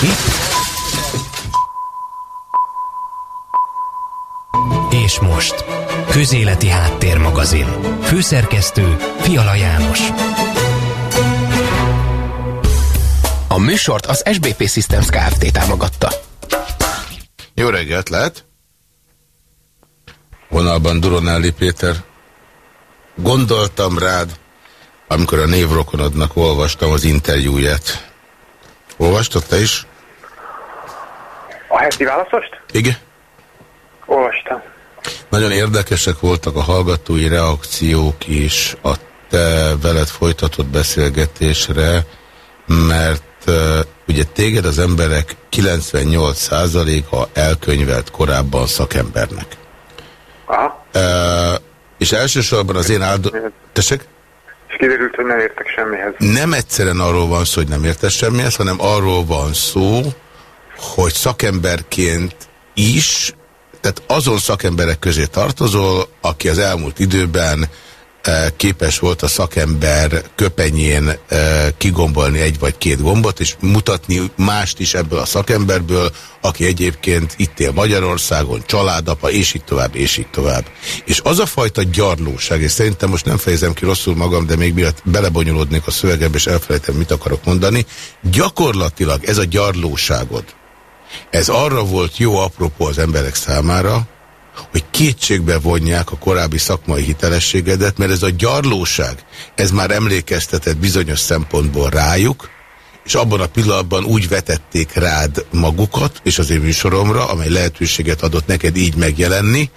Mi? És most, Közéleti Háttérmagazin. Főszerkesztő Fiala János. A műsort az SBP Systems Kft. támogatta. Jó reggelt, lehet? Vonalban Duronelli Péter. Gondoltam rád, amikor a névrokonodnak olvastam az interjúját. Olvastad te is? A heti válaszost? Igen. Olvastam. Nagyon érdekesek voltak a hallgatói reakciók is a te veled folytatott beszélgetésre, mert uh, ugye téged az emberek 98%-a elkönyvelt korábban szakembernek. Aha. Uh, és elsősorban az én áldó... Tessék? Kiderült, hogy nem értek semmihez. Nem egyszerűen arról van szó, hogy nem értesz semmihez, hanem arról van szó, hogy szakemberként is, tehát azon szakemberek közé tartozol, aki az elmúlt időben képes volt a szakember köpenyén kigombolni egy vagy két gombot, és mutatni mást is ebből a szakemberből, aki egyébként itt él Magyarországon, családapa, és így tovább, és így tovább. És az a fajta gyarlóság, és szerintem most nem fejezem ki rosszul magam, de még miatt belebonyolódnék a szövegebe, és elfelejtem, mit akarok mondani, gyakorlatilag ez a gyarlóságod, ez arra volt jó apropó az emberek számára, hogy kétségbe vonják a korábbi szakmai hitelességedet, mert ez a gyarlóság, ez már emlékeztetett bizonyos szempontból rájuk, és abban a pillanatban úgy vetették rád magukat, és az én műsoromra, amely lehetőséget adott neked így megjelenni,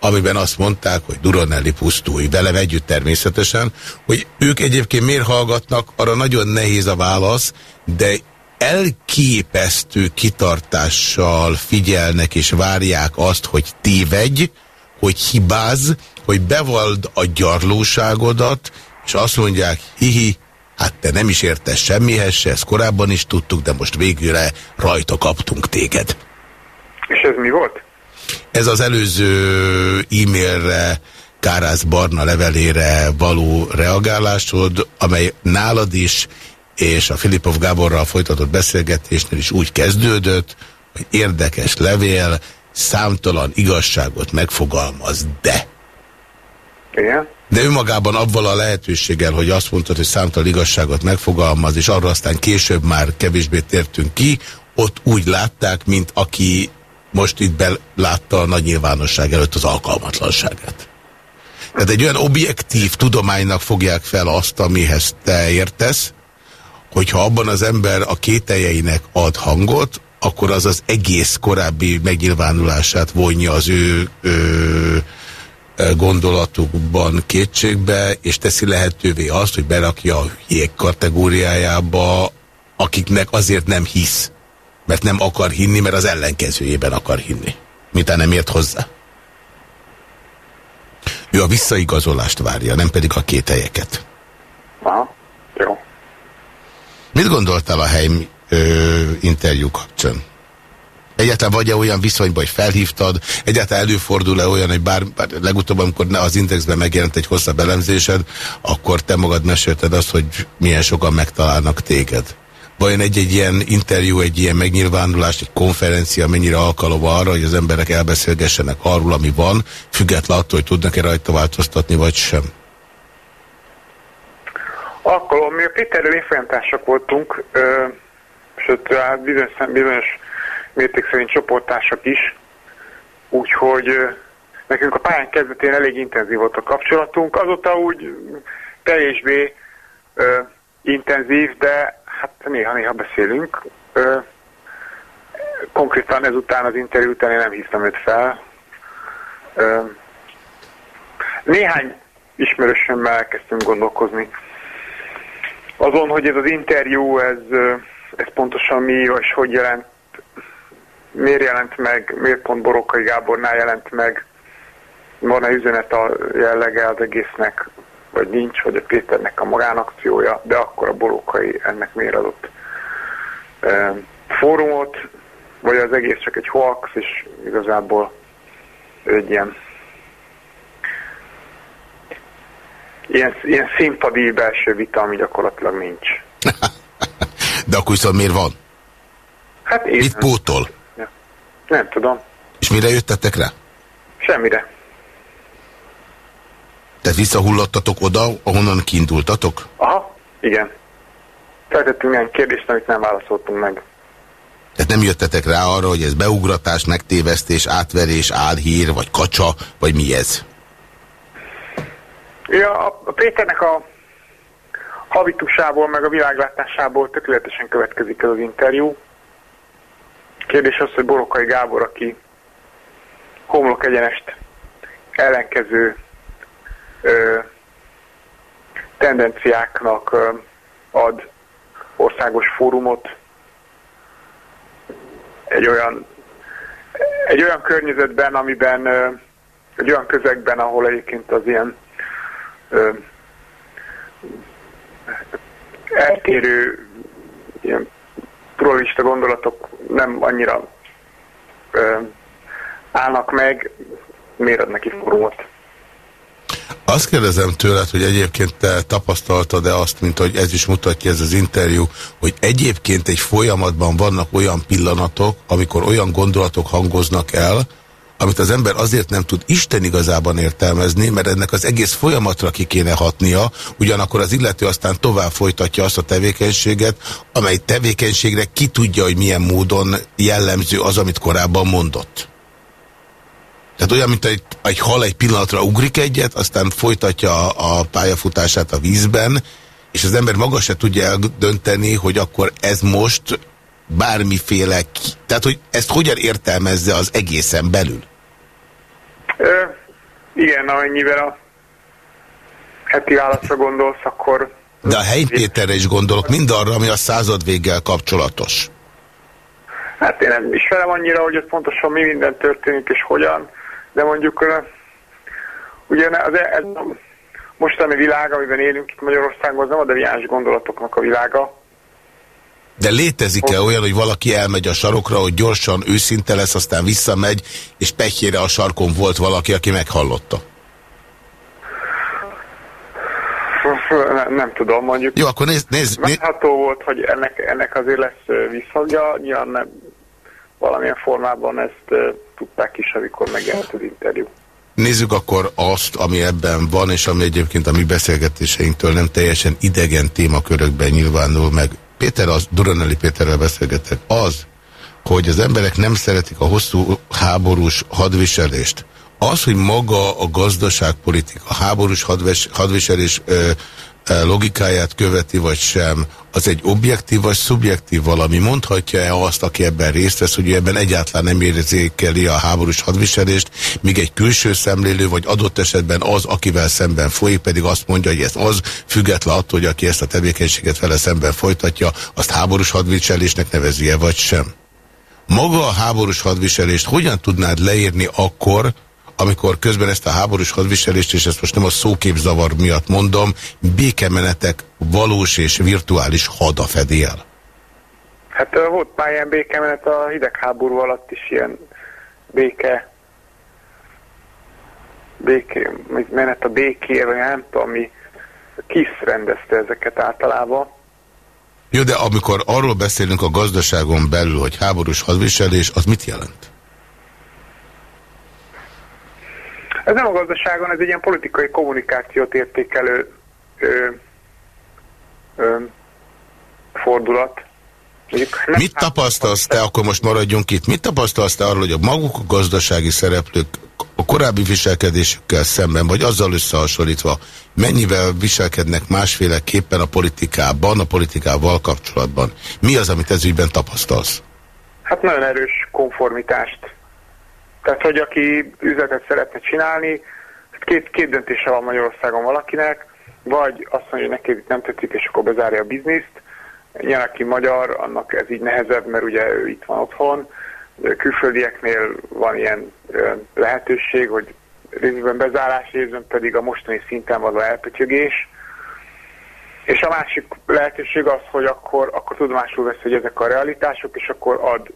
amiben azt mondták, hogy Duronelli pusztulj, velem együtt természetesen, hogy ők egyébként miért hallgatnak, arra nagyon nehéz a válasz, de elképesztő kitartással figyelnek és várják azt, hogy tévedj, hogy hibázz, hogy bevald a gyarlóságodat, és azt mondják, hihi, hát te nem is értesz semmihez se, ezt korábban is tudtuk, de most végülre rajta kaptunk téged. És ez mi volt? Ez az előző e-mailre, Kárász Barna levelére való reagálásod, amely nálad is és a Filipov Gáborral folytatott beszélgetésnél is úgy kezdődött, hogy érdekes levél, számtalan igazságot megfogalmaz, de. Igen. De önmagában abban a lehetőséggel, hogy azt mondtad, hogy számtalan igazságot megfogalmaz, és arra aztán később már kevésbé tértünk ki, ott úgy látták, mint aki most itt belátta a nagy nyilvánosság előtt az alkalmatlanságát. Tehát egy olyan objektív tudománynak fogják fel azt, amihez te értesz, hogyha abban az ember a kételjeinek ad hangot, akkor az az egész korábbi megnyilvánulását vonja az ő, ő gondolatukban kétségbe, és teszi lehetővé azt, hogy berakja a jég kategóriájába, akiknek azért nem hisz, mert nem akar hinni, mert az ellenkezőjében akar hinni. Mintán nem ért hozzá. Ő a visszaigazolást várja, nem pedig a két helyeket. Aha, jó. Mit gondoltál a hely ö, interjú kapcsán? Egyáltalán vagy-e olyan viszonyban, hogy felhívtad? Egyáltalán előfordul-e olyan, hogy bár, bár legutóbb, amikor az Indexben megjelent egy hosszabb elemzésed, akkor te magad mesélted azt, hogy milyen sokan megtalálnak téged. Vajon egy-egy ilyen interjú, egy ilyen megnyilvánulás, egy konferencia mennyire alkalom arra, hogy az emberek elbeszélgessenek arról, ami van, független attól, hogy tudnak-e rajta változtatni, vagy sem? Akkor mi a Péterrel évfolyamtársak voltunk, ö, sőt, bizonyos, bizonyos mérték szerint csoporttársak is, úgyhogy nekünk a pályán kezdetén elég intenzív volt a kapcsolatunk, azóta úgy teljésbé ö, intenzív, de hát néha-néha beszélünk. Ö, konkrétan ezután az interjú után én nem hívtam őt fel. Ö, néhány ismerősömmel elkezdtünk gondolkozni azon, hogy ez az interjú, ez, ez pontosan mi, és hogy jelent, miért jelent meg, miért pont Borokai Gábornál jelent meg, van-e üzenet a jellege az egésznek, vagy nincs, vagy a Péternek a magánakciója, de akkor a Borokai ennek miért adott e, fórumot, vagy az egész csak egy hoax, és igazából egy ilyen ilyen, ilyen színpadi belső vita, ami gyakorlatilag nincs. De akkor viszont miért van? Hát én... Mit pótol? Nem tudom. És mire jöttetek rá? Semmire. Tehát visszahullottatok oda, ahonnan kiindultatok? Aha, igen. Feltettünk ilyen kérdést, amit nem válaszoltunk meg. Tehát nem jöttetek rá arra, hogy ez beugratás, megtévesztés, átverés, álhír, vagy kacsa, vagy mi ez? Ja, a Péternek a habitusából, meg a világlátásából tökéletesen következik ez az interjú. Kérdés az, hogy Borokai Gábor, aki homlok egyenest ellenkező ö, tendenciáknak ö, ad országos fórumot egy olyan, egy olyan környezetben, amiben ö, egy olyan közegben, ahol egyébként az ilyen ö, eltérő ilyen pluralista gondolatok nem annyira ö, állnak meg, miért ad neki fórumot? Azt kérdezem tőled, hogy egyébként te tapasztaltad-e azt, mint hogy ez is mutatja ez az interjú, hogy egyébként egy folyamatban vannak olyan pillanatok, amikor olyan gondolatok hangoznak el, amit az ember azért nem tud Isten igazában értelmezni, mert ennek az egész folyamatra ki kéne hatnia, ugyanakkor az illető aztán tovább folytatja azt a tevékenységet, amely tevékenységre ki tudja, hogy milyen módon jellemző az, amit korábban mondott. Tehát olyan, mint egy, egy hal egy pillanatra ugrik egyet, aztán folytatja a, a pályafutását a vízben, és az ember maga se tudja eldönteni, hogy akkor ez most bármiféle... Tehát, hogy ezt hogyan értelmezze az egészen belül? Ö, igen, amennyivel a heti válaszra gondolsz, akkor... De a helyi Péterre is gondolok, mind arra, ami a század véggel kapcsolatos. Hát én nem ismerem annyira, hogy ott pontosan mi minden történik és hogyan, de mondjuk ugye az, e- ez a mostani világ, amiben élünk itt Magyarországon, az nem a deviáns gondolatoknak a világa. De létezik-e olyan, hogy valaki elmegy a sarokra, hogy gyorsan őszinte lesz, aztán visszamegy, és pehjére a sarkon volt valaki, aki meghallotta? Nem, nem tudom, mondjuk. Jó, akkor nézd, nézd, nézd. Várható volt, hogy ennek, ennek azért lesz visszhangja, nyilván nem, valamilyen formában ezt tudták is, amikor megjelent az interjú. Nézzük akkor azt, ami ebben van, és ami egyébként a mi beszélgetéseinktől nem teljesen idegen témakörökben nyilvánul meg. Péter, az Duranelli Péterrel beszélgetek, az, hogy az emberek nem szeretik a hosszú háborús hadviselést. Az, hogy maga a gazdaságpolitika, a háborús hadves, hadviselés ö, logikáját követi, vagy sem, az egy objektív vagy szubjektív valami? Mondhatja-e azt, aki ebben részt vesz, hogy ebben egyáltalán nem érzékeli a háborús hadviselést, míg egy külső szemlélő, vagy adott esetben az, akivel szemben folyik, pedig azt mondja, hogy ez az, független attól, hogy aki ezt a tevékenységet vele szemben folytatja, azt háborús hadviselésnek nevezi-e, vagy sem? Maga a háborús hadviselést hogyan tudnád leírni akkor, amikor közben ezt a háborús hadviselést, és ezt most nem a szóképzavar miatt mondom, békemenetek valós és virtuális hada fedi el? Hát volt már ilyen békemenet a hidegháború alatt is ilyen béke béké, menet a békér, vagy nem tudom mi, KISZ rendezte ezeket általában. Jó, de amikor arról beszélünk a gazdaságon belül, hogy háborús hadviselés, az mit jelent? Ez nem a gazdaságon, ez egy ilyen politikai kommunikációt értékelő ö, ö, fordulat. Mit tapasztalsz te, akkor most maradjunk itt, mit tapasztalsz te arról, hogy a maguk a gazdasági szereplők a korábbi viselkedésükkel szemben, vagy azzal összehasonlítva, mennyivel viselkednek másféleképpen a politikában, a politikával kapcsolatban? Mi az, amit ez ügyben tapasztalsz? Hát nagyon erős konformitást tehát, hogy aki üzletet szeretne csinálni, két, két döntése van Magyarországon valakinek, vagy azt mondja, hogy neki nem tetszik, és akkor bezárja a bizniszt. Nyilván, aki magyar, annak ez így nehezebb, mert ugye ő itt van otthon. Külföldieknél van ilyen lehetőség, hogy részben bezárás, részben pedig a mostani szinten való elpötyögés. És a másik lehetőség az, hogy akkor, akkor tudomásul vesz, hogy ezek a realitások, és akkor ad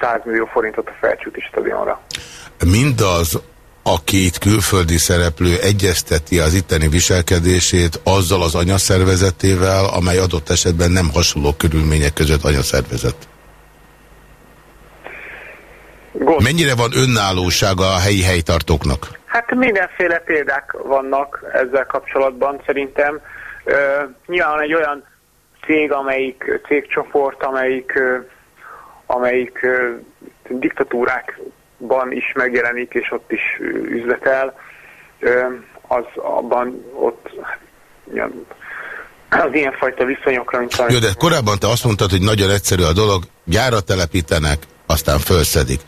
100 millió forintot a felcsúti stadionra. Mindaz, aki itt külföldi szereplő egyezteti az itteni viselkedését azzal az anyaszervezetével, amely adott esetben nem hasonló körülmények között anyaszervezet? Gond. Mennyire van önállósága a helyi helytartóknak? Hát mindenféle példák vannak ezzel kapcsolatban szerintem. Uh, nyilván egy olyan cég, amelyik cégcsoport, amelyik, uh, amelyik diktatúrákban is megjelenik, és ott is üzletel, az abban ott az ilyenfajta viszonyokra, mint Jó, de korábban te azt mondtad, hogy nagyon egyszerű a dolog, gyárat telepítenek, aztán fölszedik.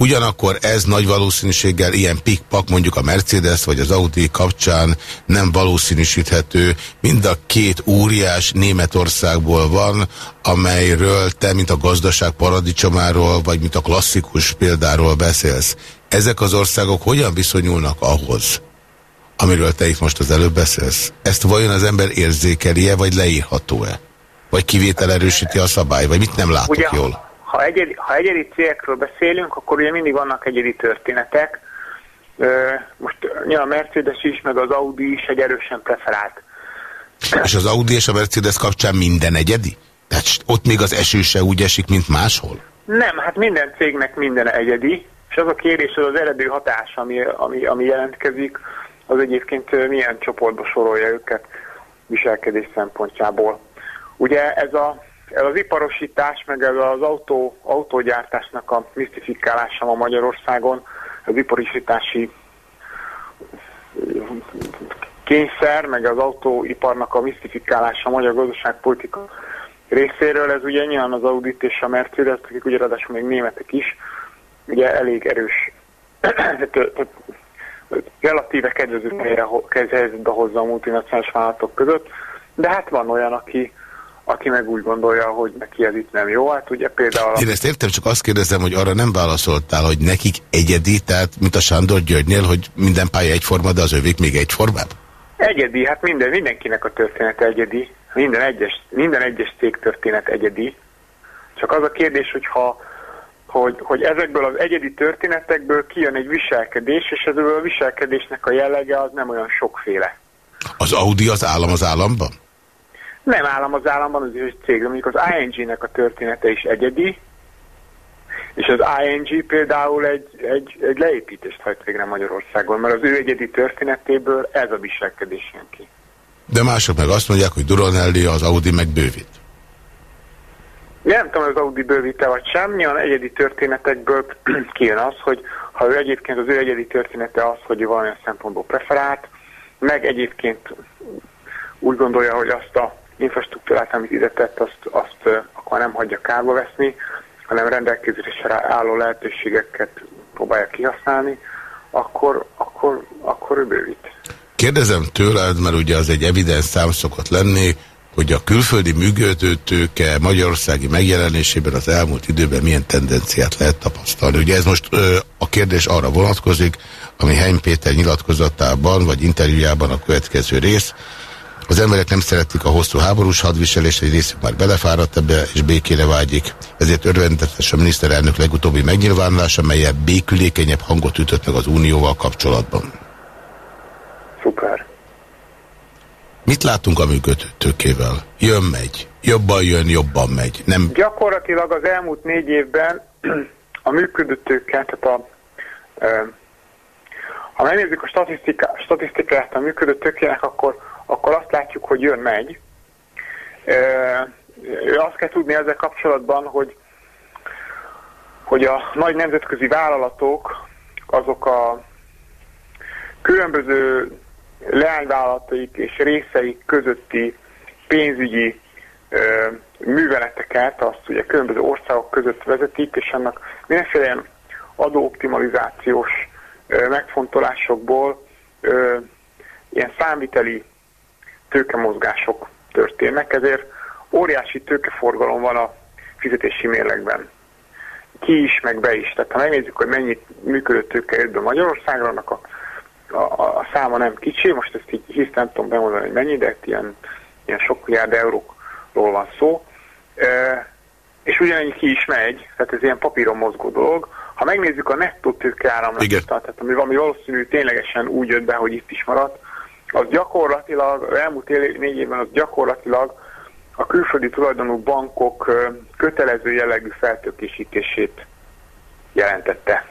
Ugyanakkor ez nagy valószínűséggel ilyen pikpak, mondjuk a Mercedes vagy az Audi kapcsán nem valószínűsíthető. Mind a két óriás Németországból van, amelyről te, mint a gazdaság paradicsomáról, vagy mint a klasszikus példáról beszélsz. Ezek az országok hogyan viszonyulnak ahhoz, amiről te itt most az előbb beszélsz? Ezt vajon az ember érzékelje, vagy leírható-e? Vagy kivétel erősíti a szabály, vagy mit nem látok Ugye, jól? Ha egyedi, ha egyedi cégekről beszélünk, akkor ugye mindig vannak egyedi történetek. Most ja, a Mercedes is, meg az Audi is egy erősen preferált. És az Audi és a Mercedes kapcsán minden egyedi? Tehát ott még az eső se úgy esik, mint máshol? Nem, hát minden cégnek minden egyedi, és az a kérdés, hogy az eredő hatás, ami, ami, ami jelentkezik, az egyébként milyen csoportba sorolja őket viselkedés szempontjából. Ugye ez a ez az iparosítás, meg ez az autó, autógyártásnak a misztifikálása ma Magyarországon, az iparosítási kényszer, meg az autóiparnak a misztifikálása a magyar gazdaságpolitika részéről, ez ugye nyilván az Audit és a Mercedes, akik ugye ráadásul még németek is, ugye elég erős, relatíve kedvező helyzetbe hozza a multinacionális vállalatok között, de hát van olyan, aki, aki meg úgy gondolja, hogy neki ez itt nem jó. Hát ugye például... Én ezt értem, csak azt kérdezem, hogy arra nem válaszoltál, hogy nekik egyedi, tehát mint a Sándor Györgynél, hogy minden pálya egyforma, de az övék még egyformább? Egyedi, hát minden, mindenkinek a történet egyedi. Minden egyes, minden egyes cég történet egyedi. Csak az a kérdés, hogy ha hogy, hogy ezekből az egyedi történetekből kijön egy viselkedés, és ebből a viselkedésnek a jellege az nem olyan sokféle. Az Audi az állam az államban? Nem állam az államban, az is cég, mondjuk az ING-nek a története is egyedi, és az ING például egy, egy, egy leépítést hajt végre Magyarországon, mert az ő egyedi történetéből ez a viselkedés jön ki. De mások meg azt mondják, hogy Duranelli az Audi meg bővít. Nem tudom, az Audi bővíte vagy sem, nyilván egyedi történetekből kijön az, hogy ha ő egyébként az ő egyedi története az, hogy valamilyen szempontból preferált, meg egyébként úgy gondolja, hogy azt a infrastruktúrát, amit ide tett, azt, azt akkor nem hagyja kárba veszni, hanem rendelkezésre álló lehetőségeket próbálja kihasználni, akkor, akkor, akkor ő bővít. Kérdezem tőled, mert ugye az egy evidens szám szokott lenni, hogy a külföldi működőtőke magyarországi megjelenésében az elmúlt időben milyen tendenciát lehet tapasztalni. Ugye ez most ö, a kérdés arra vonatkozik, ami Heim Péter nyilatkozatában vagy interjújában a következő rész, az emberek nem szeretik a hosszú háborús hadviselést, egy részük már belefáradt ebbe, és békére vágyik. Ezért örvendetes a miniszterelnök legutóbbi megnyilvánulása, melyel békülékenyebb hangot ütött meg az unióval kapcsolatban. Szuper. Mit látunk a működőtőkével? Jön, megy. Jobban jön, jobban megy. Nem... Gyakorlatilag az elmúlt négy évben a működőtőkkel, tehát a, ha megnézzük a statisztikát a működő tőkének, akkor akkor azt látjuk, hogy jön, megy. Azt kell tudni ezzel kapcsolatban, hogy, hogy a nagy nemzetközi vállalatok azok a különböző leányvállalataik és részeik közötti pénzügyi ö, műveleteket, azt ugye különböző országok között vezetik, és annak mindenféle adóoptimalizációs ö, megfontolásokból ö, ilyen számviteli tőkemozgások történnek, ezért óriási tőkeforgalom van a fizetési mérlegben. Ki is, meg be is. Tehát ha megnézzük, hogy mennyit működő tőke jött be Magyarországra, annak a, a, a száma nem kicsi, most ezt így hisz nem tudom bemondani, hogy mennyi, de ilyen, ilyen sok milliárd eurókról van szó. E, és ugyanennyi ki is megy, tehát ez ilyen papíron mozgó dolog. Ha megnézzük a nettó tőkeáramlatot, tehát ami valami valószínű ténylegesen úgy jött be, hogy itt is maradt, az gyakorlatilag, elmúlt négy évben az gyakorlatilag a külföldi tulajdonú bankok kötelező jellegű feltökésítését jelentette.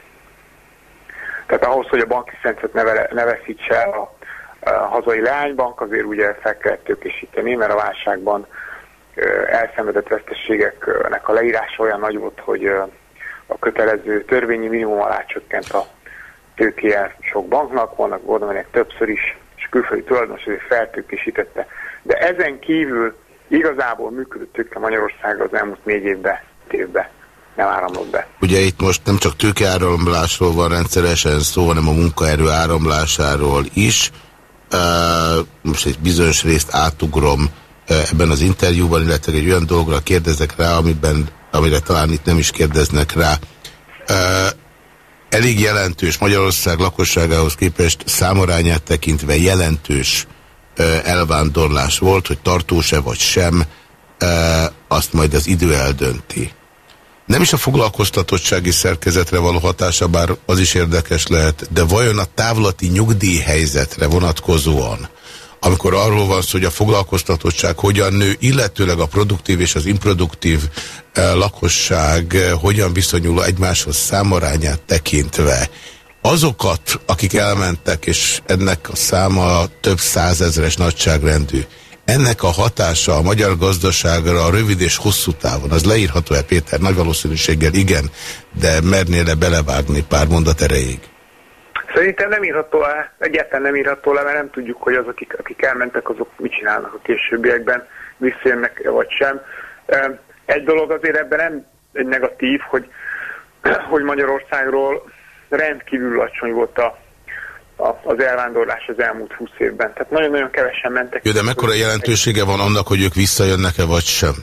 Tehát ahhoz, hogy a banki szentszet ne, veszítse el a, a hazai leánybank, azért ugye fel kellett tőkésíteni, mert a válságban elszenvedett veszteségeknek a leírása olyan nagy volt, hogy a kötelező törvényi minimum alá csökkent a tőkéje sok banknak, vannak gondolom, többször is, külföldi tulajdonos azért feltőkésítette. De ezen kívül igazából működött tőke Magyarországra az elmúlt négy évben, évben nem áramlott be. Ugye itt most nem csak tőkeáramlásról van rendszeresen szó, hanem a munkaerő áramlásáról is. Most egy bizonyos részt átugrom ebben az interjúban, illetve egy olyan dologra kérdezek rá, amiben, amire talán itt nem is kérdeznek rá. Elég jelentős Magyarország lakosságához képest számorányát tekintve jelentős elvándorlás volt, hogy tartós-e vagy sem, azt majd az idő eldönti. Nem is a foglalkoztatottsági szerkezetre való hatása, bár az is érdekes lehet, de vajon a távlati nyugdíjhelyzetre vonatkozóan, amikor arról van szó, hogy a foglalkoztatottság hogyan nő, illetőleg a produktív és az improduktív eh, lakosság eh, hogyan viszonyul egymáshoz számarányát tekintve, azokat, akik elmentek, és ennek a száma több százezres nagyságrendű, ennek a hatása a magyar gazdaságra a rövid és hosszú távon, az leírható-e Péter? Nagy valószínűséggel igen, de mernél-e belevágni pár mondat erejéig? Szerintem nem írható le, egyáltalán nem írható le, mert nem tudjuk, hogy azok, akik, akik elmentek, azok mit csinálnak a későbbiekben, visszajönnek vagy sem. Egy dolog azért ebben nem egy negatív, hogy, hogy Magyarországról rendkívül alacsony volt a, a, az elvándorlás az elmúlt 20 évben. Tehát nagyon-nagyon kevesen mentek. Jó, de mekkora jelentősége van annak, hogy ők visszajönnek-e vagy sem?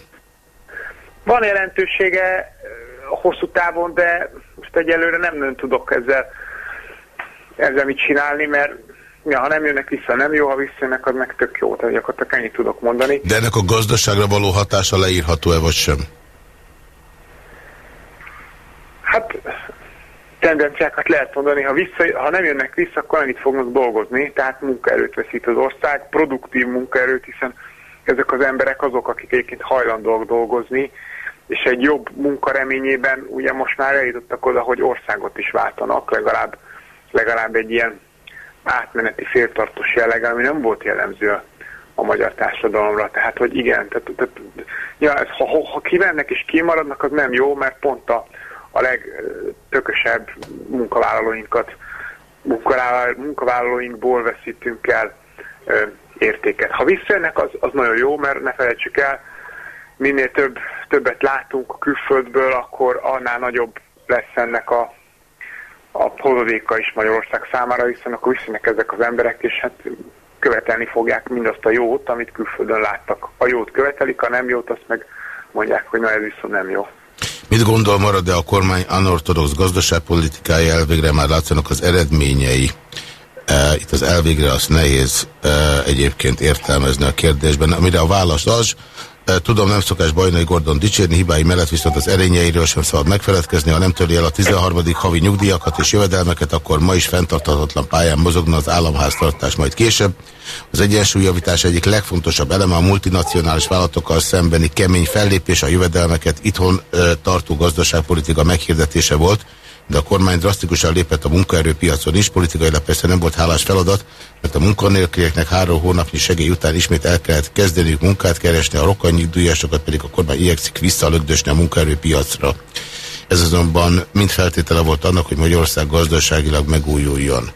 Van jelentősége hosszú távon, de most egyelőre nem nagyon tudok ezzel ezzel mit csinálni, mert ja, ha nem jönnek vissza, nem jó, ha visszajönnek, az meg tök jó. Tehát gyakorlatilag ennyit tudok mondani. De ennek a gazdaságra való hatása leírható-e, vagy sem? Hát tendenciákat lehet mondani, ha, vissza, ha nem jönnek vissza, akkor annyit fognak dolgozni, tehát munkaerőt veszít az ország, produktív munkaerőt, hiszen ezek az emberek azok, akik egyébként hajlandóak dolgozni, és egy jobb munkareményében ugye most már eljutottak oda, hogy országot is váltanak, legalább legalább egy ilyen átmeneti féltartós jelleg, ami nem volt jellemző a, magyar társadalomra. Tehát, hogy igen, tehát, tehát, ja, ez, ha, ha kivennek és kimaradnak, az nem jó, mert pont a, a legtökösebb munkavállalóinkat, munkavállalóinkból veszítünk el ö, értéket. Ha visszajönnek, az, az nagyon jó, mert ne felejtsük el, minél több, többet látunk a külföldből, akkor annál nagyobb lesz ennek a a hozadéka is Magyarország számára, hiszen akkor visznek ezek az emberek, és hát követelni fogják mindazt a jót, amit külföldön láttak. A jót követelik, a nem jót, azt meg mondják, hogy na ez viszont nem jó. Mit gondol marad-e a kormány anortodox gazdaságpolitikája elvégre már látszanak az eredményei? Uh, itt az elvégre az nehéz uh, egyébként értelmezni a kérdésben, amire a válasz az, Tudom, nem szokás Bajnai Gordon dicsérni, hibái mellett viszont az erényeiről sem szabad megfeledkezni. Ha nem törli el a 13. havi nyugdíjakat és jövedelmeket, akkor ma is fenntarthatatlan pályán mozogna az államháztartás majd később. Az egyensúlyjavítás egyik legfontosabb eleme a multinacionális vállalatokkal szembeni kemény fellépés, a jövedelmeket itthon tartó gazdaságpolitika meghirdetése volt de a kormány drasztikusan lépett a munkaerőpiacon is, politikailag persze nem volt hálás feladat, mert a munkanélkülieknek három hónapnyi segély után ismét el kellett kezdeniük munkát keresni, a rokkanyigdíjasokat pedig a kormány igyekszik visszalögdösni a munkaerőpiacra. Ez azonban mind feltétele volt annak, hogy Magyarország gazdaságilag megújuljon.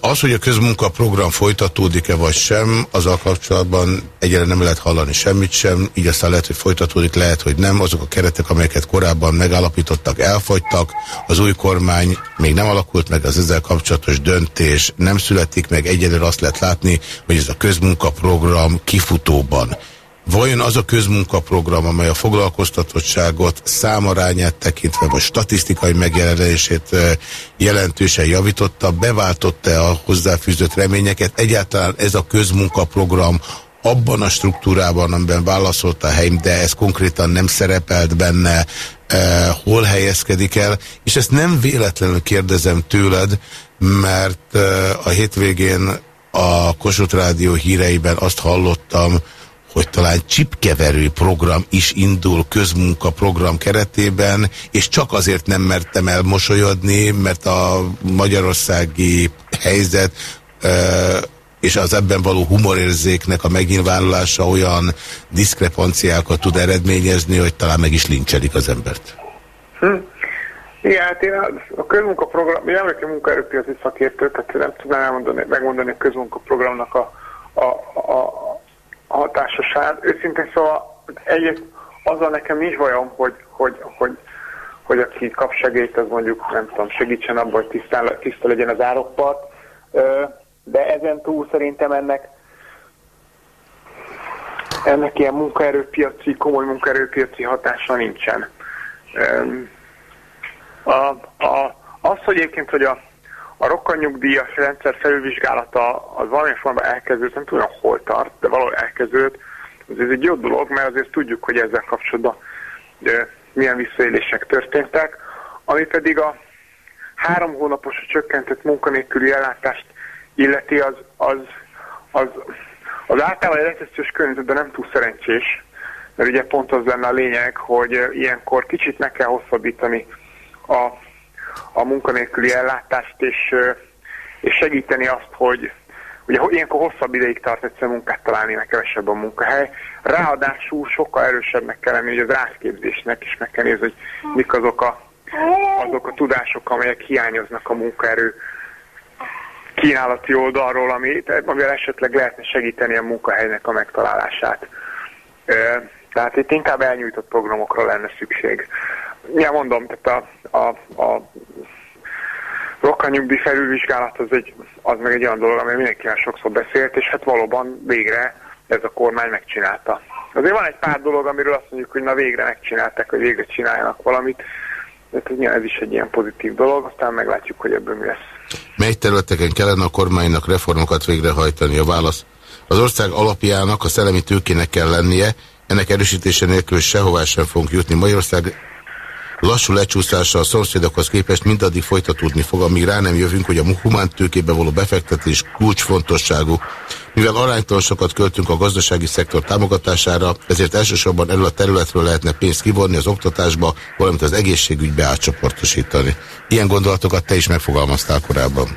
Az, hogy a közmunkaprogram folytatódik-e vagy sem, azzal kapcsolatban egyre nem lehet hallani semmit sem, így aztán lehet, hogy folytatódik, lehet, hogy nem. Azok a keretek, amelyeket korábban megállapítottak, elfogytak. Az új kormány még nem alakult meg, az ezzel kapcsolatos döntés nem születik meg. Egyelőre azt lehet látni, hogy ez a közmunkaprogram kifutóban Vajon az a közmunkaprogram, amely a foglalkoztatottságot számarányát tekintve, vagy statisztikai megjelenését jelentősen javította, beváltotta a hozzáfűzött reményeket? Egyáltalán ez a közmunkaprogram abban a struktúrában, amiben válaszolta a helyem, de ez konkrétan nem szerepelt benne, eh, hol helyezkedik el, és ezt nem véletlenül kérdezem tőled, mert eh, a hétvégén a Kossuth Rádió híreiben azt hallottam, hogy talán csipkeverő program is indul közmunkaprogram keretében, és csak azért nem mertem el mosolyodni, mert a magyarországi helyzet és az ebben való humorérzéknek a megnyilvánulása olyan diszkrepanciákat tud eredményezni, hogy talán meg is lincselik az embert. Hm. Igen, hát én a közmunkaprogram, én emlékszem munkaerőpiaci szakértő, tehát nem tudnám elmondani, megmondani a közmunkaprogramnak a, a, a, a hatásosát. Őszintén szóval egyet azzal nekem nincs bajom, hogy, hogy, hogy, hogy aki kap segélyt, az mondjuk nem tudom, segítsen abban, hogy tisztán, tiszta legyen az árokpart, de ezen túl szerintem ennek ennek ilyen munkaerőpiaci, komoly munkaerőpiaci hatása nincsen. A, a, az, hogy egyébként, hogy a, a rokkanyugdíjas rendszer felülvizsgálata az valamilyen formában elkezdődött, nem tudom, hol tart, de valahol elkezdődött, ez egy jó dolog, mert azért tudjuk, hogy ezzel kapcsolatban milyen visszaélések történtek, ami pedig a három hónapos csökkentett munkanélküli ellátást illeti, az, az, az, az általában recessziós környezetben nem túl szerencsés, mert ugye pont az lenne a lényeg, hogy ilyenkor kicsit meg kell hosszabbítani a, a munkanélküli ellátást, és, és segíteni azt, hogy ugye ilyenkor hosszabb ideig tart egyszer munkát találni, meg kevesebb a munkahely. Ráadásul sokkal erősebbnek kell lenni, hogy az rászképzésnek is meg kell nézni, hogy mik azok a, azok a tudások, amelyek hiányoznak a munkaerő kínálati oldalról, ami, amivel esetleg lehetne segíteni a munkahelynek a megtalálását. Tehát itt inkább elnyújtott programokra lenne szükség. Ja, mondom, tehát a, a, a rokkanyugdíj felülvizsgálat az, egy, az meg egy olyan dolog, ami mindenkivel sokszor beszélt, és hát valóban végre ez a kormány megcsinálta. Azért van egy pár dolog, amiről azt mondjuk, hogy na végre megcsinálták, hogy végre csináljanak valamit. Tehát ez is egy ilyen pozitív dolog, aztán meglátjuk, hogy ebből mi lesz. Mely területeken kellene a kormánynak reformokat végrehajtani? A válasz. Az ország alapjának a szellemi tőkének kell lennie, ennek erősítése nélkül sehová sem fogunk jutni. Magyarország lassú lecsúszása a szomszédokhoz képest mindaddig folytatódni fog, amíg rá nem jövünk, hogy a humántőkébe való befektetés kulcsfontosságú. Mivel aránytalan sokat költünk a gazdasági szektor támogatására, ezért elsősorban erről a területről lehetne pénzt kivonni az oktatásba, valamint az egészségügybe átcsoportosítani. Ilyen gondolatokat te is megfogalmaztál korábban.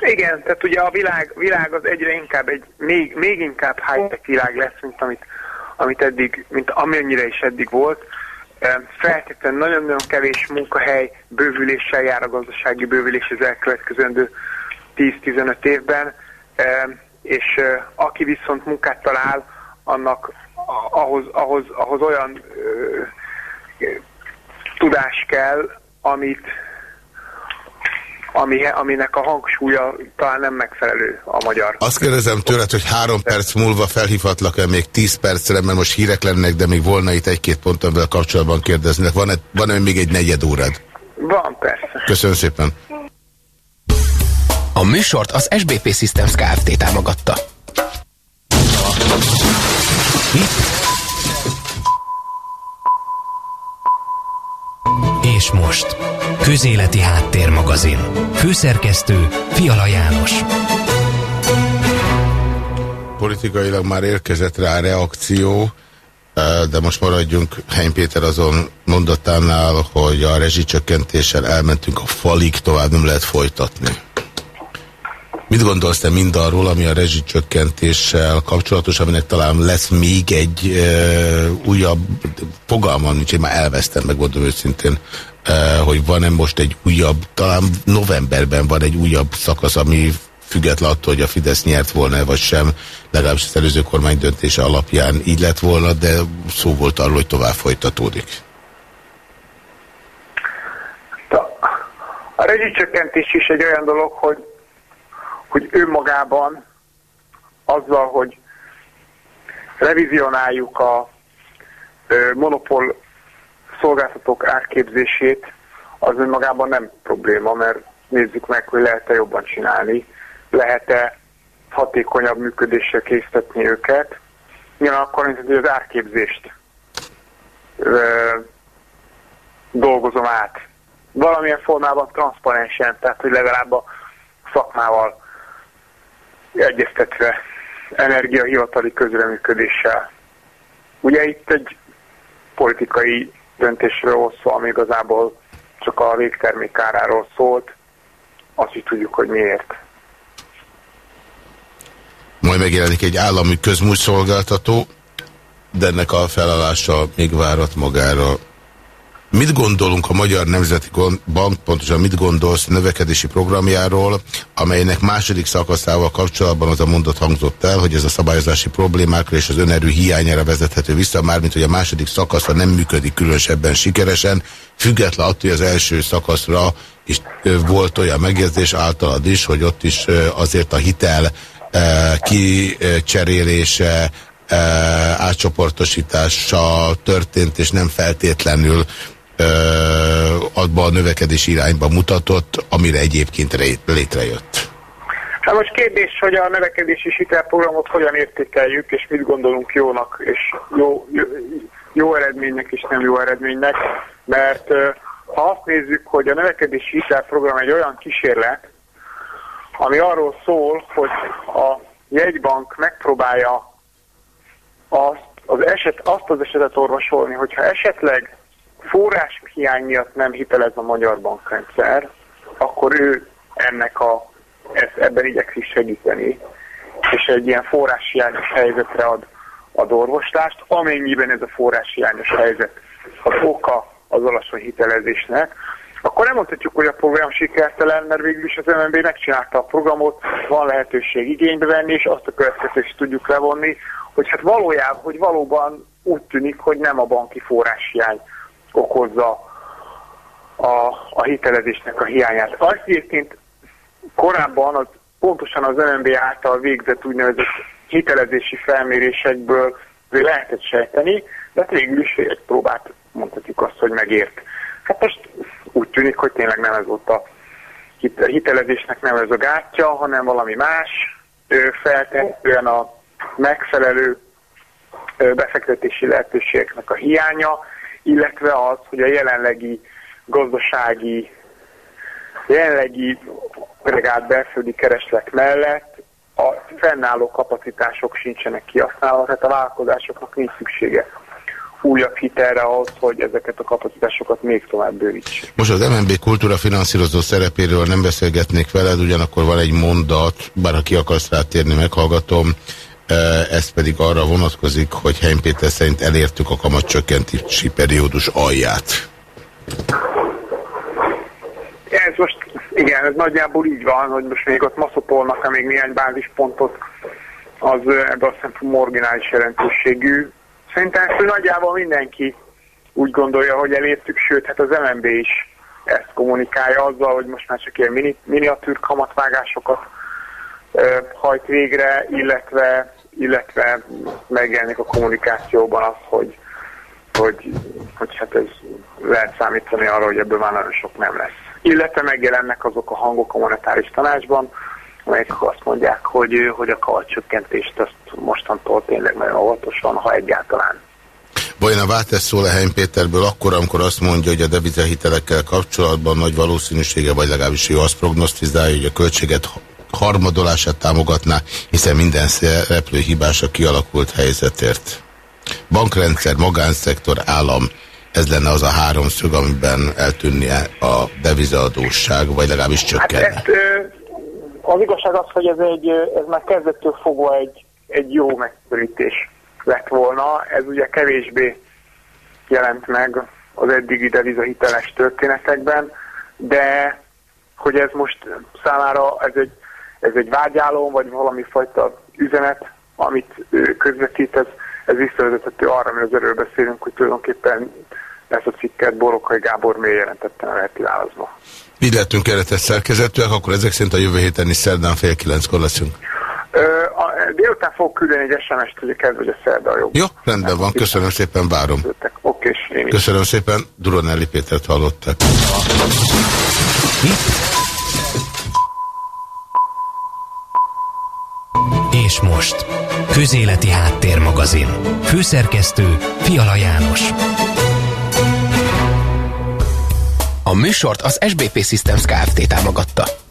Igen, tehát ugye a világ, világ az egyre inkább egy, még, még inkább high-tech világ lesz, mint amit, amit eddig, mint amennyire is eddig volt feltétlenül nagyon-nagyon kevés munkahely bővüléssel jár a gazdasági bővülés az elkövetkezendő 10-15 évben, és aki viszont munkát talál, annak ahhoz, ahhoz, ahhoz olyan tudás kell, amit, ami, aminek a hangsúlya talán nem megfelelő a magyar. Azt kérdezem tőled, hogy három perc múlva felhívhatlak-e még tíz percre, mert most hírek lennek, de még volna itt egy-két pont, amivel kapcsolatban kérdeznek. Van-e van -e még egy negyed órád? Van, persze. Köszönöm szépen. A műsort az SBP Systems Kft. támogatta. És most Közéleti Háttérmagazin. Főszerkesztő Fiala János. Politikailag már érkezett rá reakció, de most maradjunk Hány Péter azon mondatánál, hogy a rezsicsökkentéssel elmentünk a falig, tovább nem lehet folytatni. Mit gondolsz te mindarról, ami a rezsicsökkentéssel kapcsolatos, aminek talán lesz még egy e, újabb fogalmam nincs, én már elvesztem, megmondom őszintén, e, hogy van-e most egy újabb, talán novemberben van egy újabb szakasz, ami független attól, hogy a Fidesz nyert volna vagy sem, legalábbis az előző kormány döntése alapján így lett volna, de szó volt arról, hogy tovább folytatódik. A rezsicsökkentés is egy olyan dolog, hogy hogy önmagában azzal, hogy revizionáljuk a monopól szolgáltatók árképzését, az önmagában nem probléma, mert nézzük meg, hogy lehet-e jobban csinálni, lehet-e hatékonyabb működéssel készíteni őket. Ugyanakkor, hogy az árképzést dolgozom át. Valamilyen formában transzparensen, tehát hogy legalább a szakmával egyeztetve energiahivatali közreműködéssel. Ugye itt egy politikai döntésről szó, ami igazából csak a végtermék áráról szólt, azt is tudjuk, hogy miért. Majd megjelenik egy állami közmúlszolgáltató, de ennek a felállása még várat magára. Mit gondolunk a Magyar Nemzeti Bank, pontosan mit gondolsz növekedési programjáról, amelynek második szakaszával kapcsolatban az a mondat hangzott el, hogy ez a szabályozási problémákra és az önerő hiányára vezethető vissza, mármint hogy a második szakaszra nem működik különösebben sikeresen, független attól, hogy az első szakaszra is volt olyan megjegyzés általad is, hogy ott is azért a hitel kicserélése, átcsoportosítása történt, és nem feltétlenül abba a növekedés irányba mutatott, amire egyébként létrejött. Hát most kérdés, hogy a növekedési hitelprogramot hogyan értékeljük, és mit gondolunk jónak, és jó, jó, jó eredménynek, és nem jó eredménynek, mert ha azt nézzük, hogy a növekedési hitelprogram egy olyan kísérlet, ami arról szól, hogy a jegybank megpróbálja azt az, eset, azt az esetet orvosolni, hogyha esetleg forrás hiány miatt nem hitelez a magyar bankrendszer, akkor ő ennek a, ebben igyekszik segíteni, és egy ilyen forráshiányos helyzetre ad, ad orvoslást, amennyiben ez a forráshiányos helyzet az oka az alacsony hitelezésnek, akkor nem mondhatjuk, hogy a program sikertelen, mert végül is az MNB megcsinálta a programot, van lehetőség igénybe venni, és azt a következést tudjuk levonni, hogy hát valójában, hogy valóban úgy tűnik, hogy nem a banki forráshiány okozza a, a hitelezésnek a hiányát. Azt egyébként korábban az, pontosan az MNB által végzett úgynevezett hitelezési felmérésekből lehetett sejteni, de végül is egy próbát mondhatjuk azt, hogy megért. Hát most úgy tűnik, hogy tényleg nem ez volt a hitelezésnek nem ez a gátja, hanem valami más, feltehetően a megfelelő befektetési lehetőségeknek a hiánya, illetve az, hogy a jelenlegi gazdasági, jelenlegi regált belföldi kereslet mellett a fennálló kapacitások sincsenek kihasználva, tehát a vállalkozásoknak nincs szüksége újabb hitelre ahhoz, hogy ezeket a kapacitásokat még tovább bővítsék. Most az MNB kultúra finanszírozó szerepéről nem beszélgetnék veled, ugyanakkor van egy mondat, bár ha ki akarsz rá térni, meghallgatom, ez pedig arra vonatkozik, hogy Hein Péter szerint elértük a kamatcsökkentési periódus alját. Ez most, igen, ez nagyjából így van, hogy most még ott maszopolnak még néhány bázispontot, az ebben a szempontból marginális jelentőségű. Szerintem ezt nagyjából mindenki úgy gondolja, hogy elértük, sőt, hát az MNB is ezt kommunikálja azzal, hogy most már csak ilyen mini, miniatűr kamatvágásokat hajt végre, illetve, illetve megjelenik a kommunikációban az, hogy, hogy, hogy hát ez lehet számítani arra, hogy ebből már nagyon sok nem lesz. Illetve megjelennek azok a hangok a monetáris tanácsban, amelyek azt mondják, hogy, hogy a kavatcsökkentést azt mostantól tényleg nagyon óvatosan, ha egyáltalán. Vajon a Váltesz szól Hein Péterből akkor, amikor azt mondja, hogy a devizahitelekkel kapcsolatban nagy valószínűsége, vagy legalábbis ő azt prognosztizálja, hogy a költséget harmadolását támogatná, hiszen minden szereplő hibás a kialakult helyzetért. Bankrendszer, magánszektor, állam, ez lenne az a háromszög, amiben eltűnnie a devizaadóság, vagy legalábbis csökkenne. Hát ezt, az igazság az, hogy ez, egy, ez már kezdettől fogva egy, egy jó megkörítés lett volna. Ez ugye kevésbé jelent meg az eddigi devizahiteles történetekben, de hogy ez most számára ez egy ez egy vágyálom, vagy valami fajta üzenet, amit közvetít, ez, ez visszavezethető arra, ami az erről beszélünk, hogy tulajdonképpen ezt a cikket Borokai Gábor mély jelentette a heti válaszba. Mi lettünk keretes szerkezetűek, akkor ezek szerint a jövő héten is szerdán fél kilenckor leszünk. délután fog küldeni egy SMS-t, hogy a kedv, hogy a szerda a jobb. Jó, rendben van, köszönöm szépen, várom. Oké, én Köszönöm szépen, Duronelli Pétert hallottak. És most, Közéleti Háttérmagazin. Főszerkesztő Fiala János. A műsort az SBP Systems Kft. támogatta.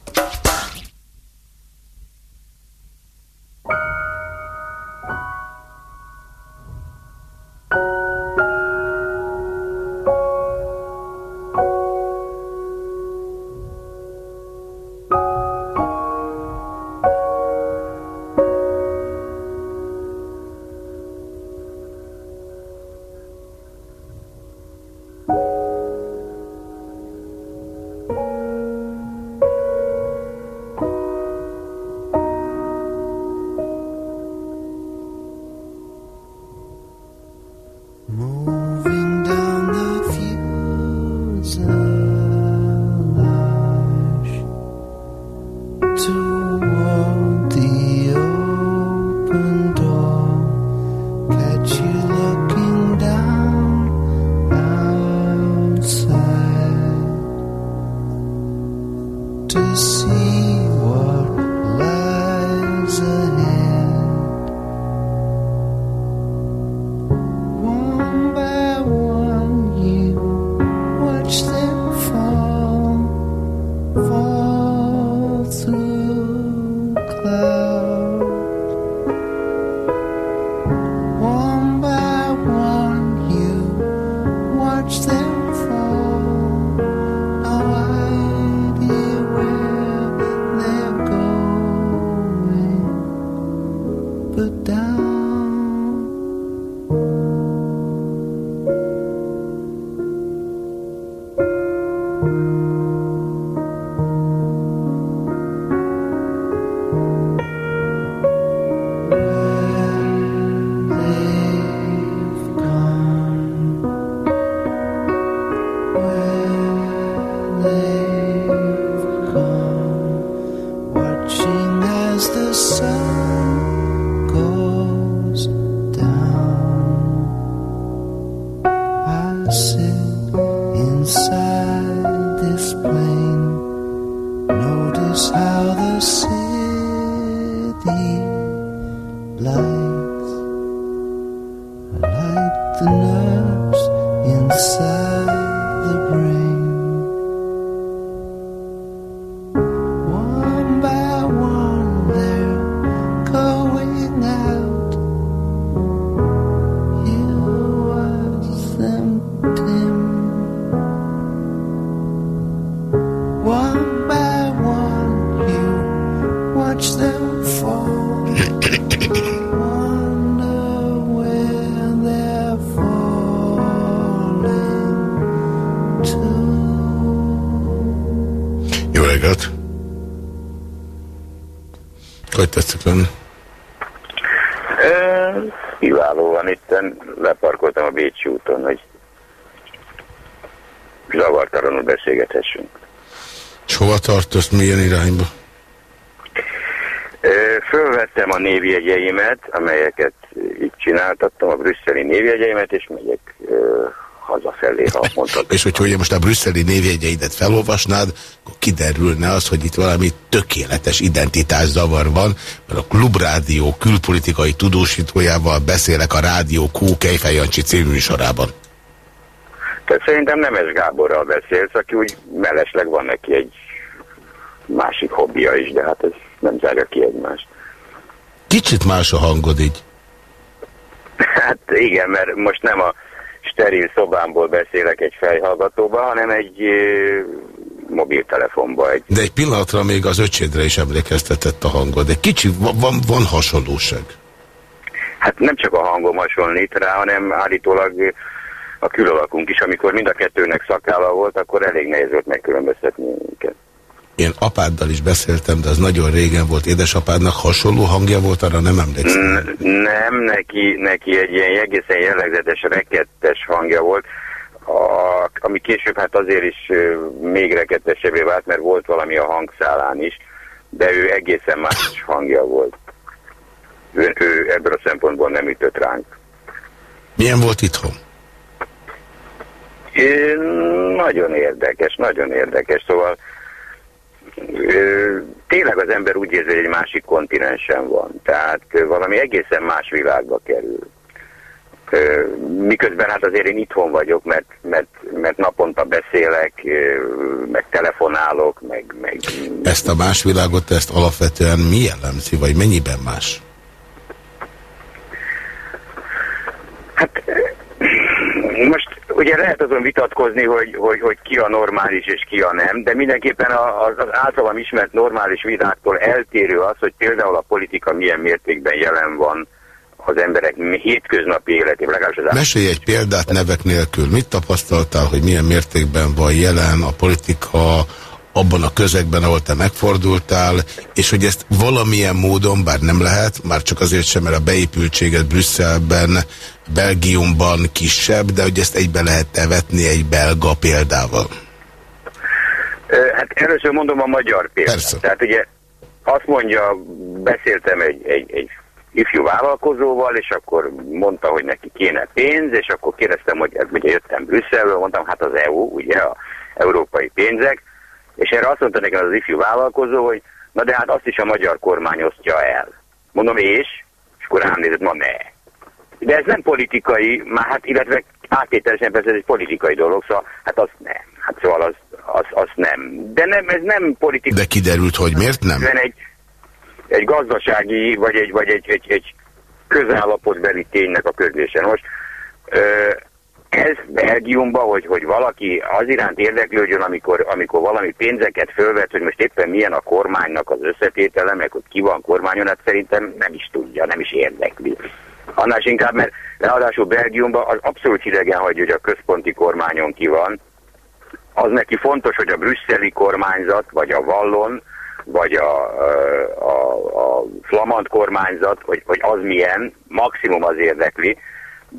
sun. Milyen irányba? Fölvettem a névjegyeimet, amelyeket itt csináltattam, a brüsszeli névjegyeimet, és megyek hazafelé, ha mondtad. és hogyha ugye most a brüsszeli névjegyeidet felolvasnád, akkor kiderülne az, hogy itt valami tökéletes identitászavar van, mert a Klubrádió külpolitikai tudósítójával beszélek a Rádió Q Kejfej Jancsi című sorában. Tehát szerintem Nemes Gáborral beszélsz, aki úgy mellesleg van neki egy másik hobbija is, de hát ez nem zárja ki egymást. Kicsit más a hangod így. Hát igen, mert most nem a steril szobámból beszélek egy fejhallgatóba, hanem egy mobiltelefonba. Egy... De egy pillanatra még az öcsédre is emlékeztetett a hangod. Egy kicsi, van, van hasonlóság. Hát nem csak a hangom hasonlít rá, hanem állítólag a külalakunk is. Amikor mind a kettőnek szakálla volt, akkor elég nehéz volt megkülönböztetni minket. Én apáddal is beszéltem, de az nagyon régen volt. Édesapádnak hasonló hangja volt, arra nem emlékszem. Nem, neki, neki egy ilyen egészen jellegzetes, rekettes hangja volt, a, ami később hát azért is még rekettesebbé vált, mert volt valami a hangszálán is, de ő egészen más hangja volt. Ő, ő ebből a szempontból nem ütött ránk. Milyen volt itthon? É, nagyon érdekes, nagyon érdekes. Szóval tényleg az ember úgy érzi, hogy egy másik kontinensen van. Tehát valami egészen más világba kerül. Miközben hát azért én itthon vagyok, mert, mert, mert naponta beszélek, meg telefonálok, meg, meg... Ezt a más világot, ezt alapvetően mi jellemzi, vagy mennyiben más? Hát most ugye lehet azon vitatkozni, hogy, hogy, hogy ki a normális és ki a nem, de mindenképpen az, az általam ismert normális világtól eltérő az, hogy például a politika milyen mértékben jelen van az emberek hétköznapi életében. Legalábbis az Mesélj egy példát nevek nélkül. Mit tapasztaltál, hogy milyen mértékben van jelen a politika abban a közegben, ahol te megfordultál, és hogy ezt valamilyen módon, bár nem lehet, már csak azért sem, mert a beépültséget Brüsszelben, Belgiumban kisebb, de hogy ezt egybe lehet tevetni egy belga példával? Hát először mondom a magyar példát. Persze. Tehát ugye azt mondja, beszéltem egy, egy, egy ifjú vállalkozóval, és akkor mondta, hogy neki kéne pénz, és akkor kérdeztem, hogy ugye jöttem Brüsszelből, mondtam, hát az EU, ugye a európai pénzek, És erre azt mondta nekem az ifjú vállalkozó, hogy na de hát azt is a magyar kormány osztja el. Mondom, és? És akkor rám nézett, ma ne. De ez nem politikai, már hát, illetve áttételesen persze ez egy politikai dolog, szóval hát az nem. Hát szóval az, az, az nem. De nem, ez nem politikai. De kiderült, hogy miért nem? Egy, egy gazdasági, vagy egy, vagy egy, egy, egy közállapotbeli ténynek a közlése. Most ö, ez Belgiumban, hogy, hogy valaki az iránt érdeklődjön, amikor, amikor valami pénzeket fölvet, hogy most éppen milyen a kormánynak az összetétele, meg hogy ki van kormányon, hát szerintem nem is tudja, nem is érdekli. Annál inkább, mert ráadásul Belgiumban az abszolút hidegen hagyja, hogy a központi kormányon ki van. Az neki fontos, hogy a brüsszeli kormányzat, vagy a Vallon, vagy a, a, a flamand kormányzat, hogy, hogy az milyen, maximum az érdekli,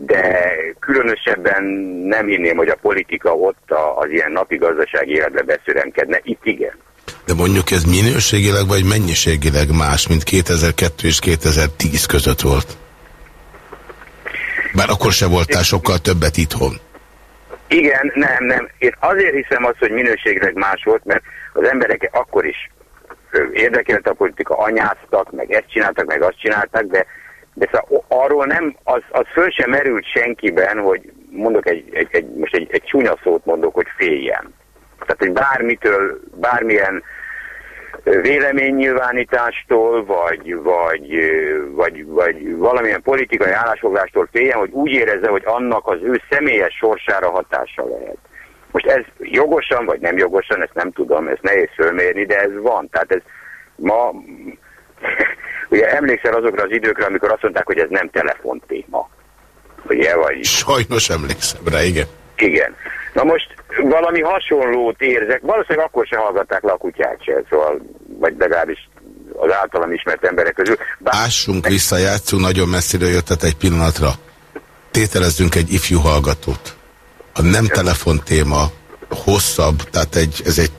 de különösebben nem hinném, hogy a politika ott az ilyen napi gazdasági életbe beszüremkedne. Itt igen. De mondjuk ez minőségileg vagy mennyiségileg más, mint 2002 és 2010 között volt? Bár akkor se voltál sokkal többet itthon. Igen, nem, nem. Én azért hiszem azt, hogy minőségileg más volt, mert az emberek akkor is érdekelt a politika, anyáztak, meg ezt csináltak, meg azt csináltak, de, de szóval arról nem, az, az föl sem merült senkiben, hogy mondok egy, egy, egy most egy, egy csúnya szót mondok, hogy féljen. Tehát, hogy bármitől, bármilyen véleménynyilvánítástól, vagy, vagy, vagy, vagy valamilyen politikai állásfoglástól féljen, hogy úgy érezze, hogy annak az ő személyes sorsára hatása lehet. Most ez jogosan, vagy nem jogosan, ezt nem tudom, ezt nehéz fölmérni, de ez van. Tehát ez ma, ugye emlékszel azokra az időkre, amikor azt mondták, hogy ez nem telefontéma. Ugye, vagy... Sajnos emlékszem rá, igen. Igen. Na most valami hasonlót érzek, valószínűleg akkor se hallgatták le a kutyát se, szóval, vagy legalábbis az általam ismert emberek közül. Bár... Ássunk vissza, játszunk, nagyon messzire jöttet egy pillanatra. Tételezzünk egy ifjú hallgatót. A nem telefon téma hosszabb, tehát egy, ez egy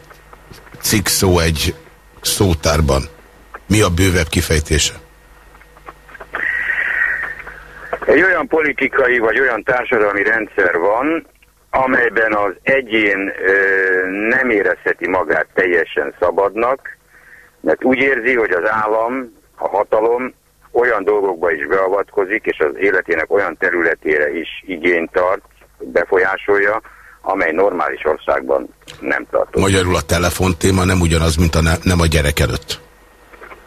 cikk szó egy szótárban. Mi a bővebb kifejtése? Egy olyan politikai vagy olyan társadalmi rendszer van, amelyben az egyén ö, nem érezheti magát teljesen szabadnak, mert úgy érzi, hogy az állam, a hatalom olyan dolgokba is beavatkozik, és az életének olyan területére is igényt tart, befolyásolja, amely normális országban nem tartozik. Magyarul a telefontéma nem ugyanaz, mint a ne nem a gyerek előtt?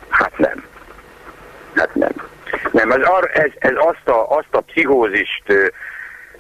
Hát nem. Hát nem. Nem, ez, ez, ez azt, a, azt a pszichózist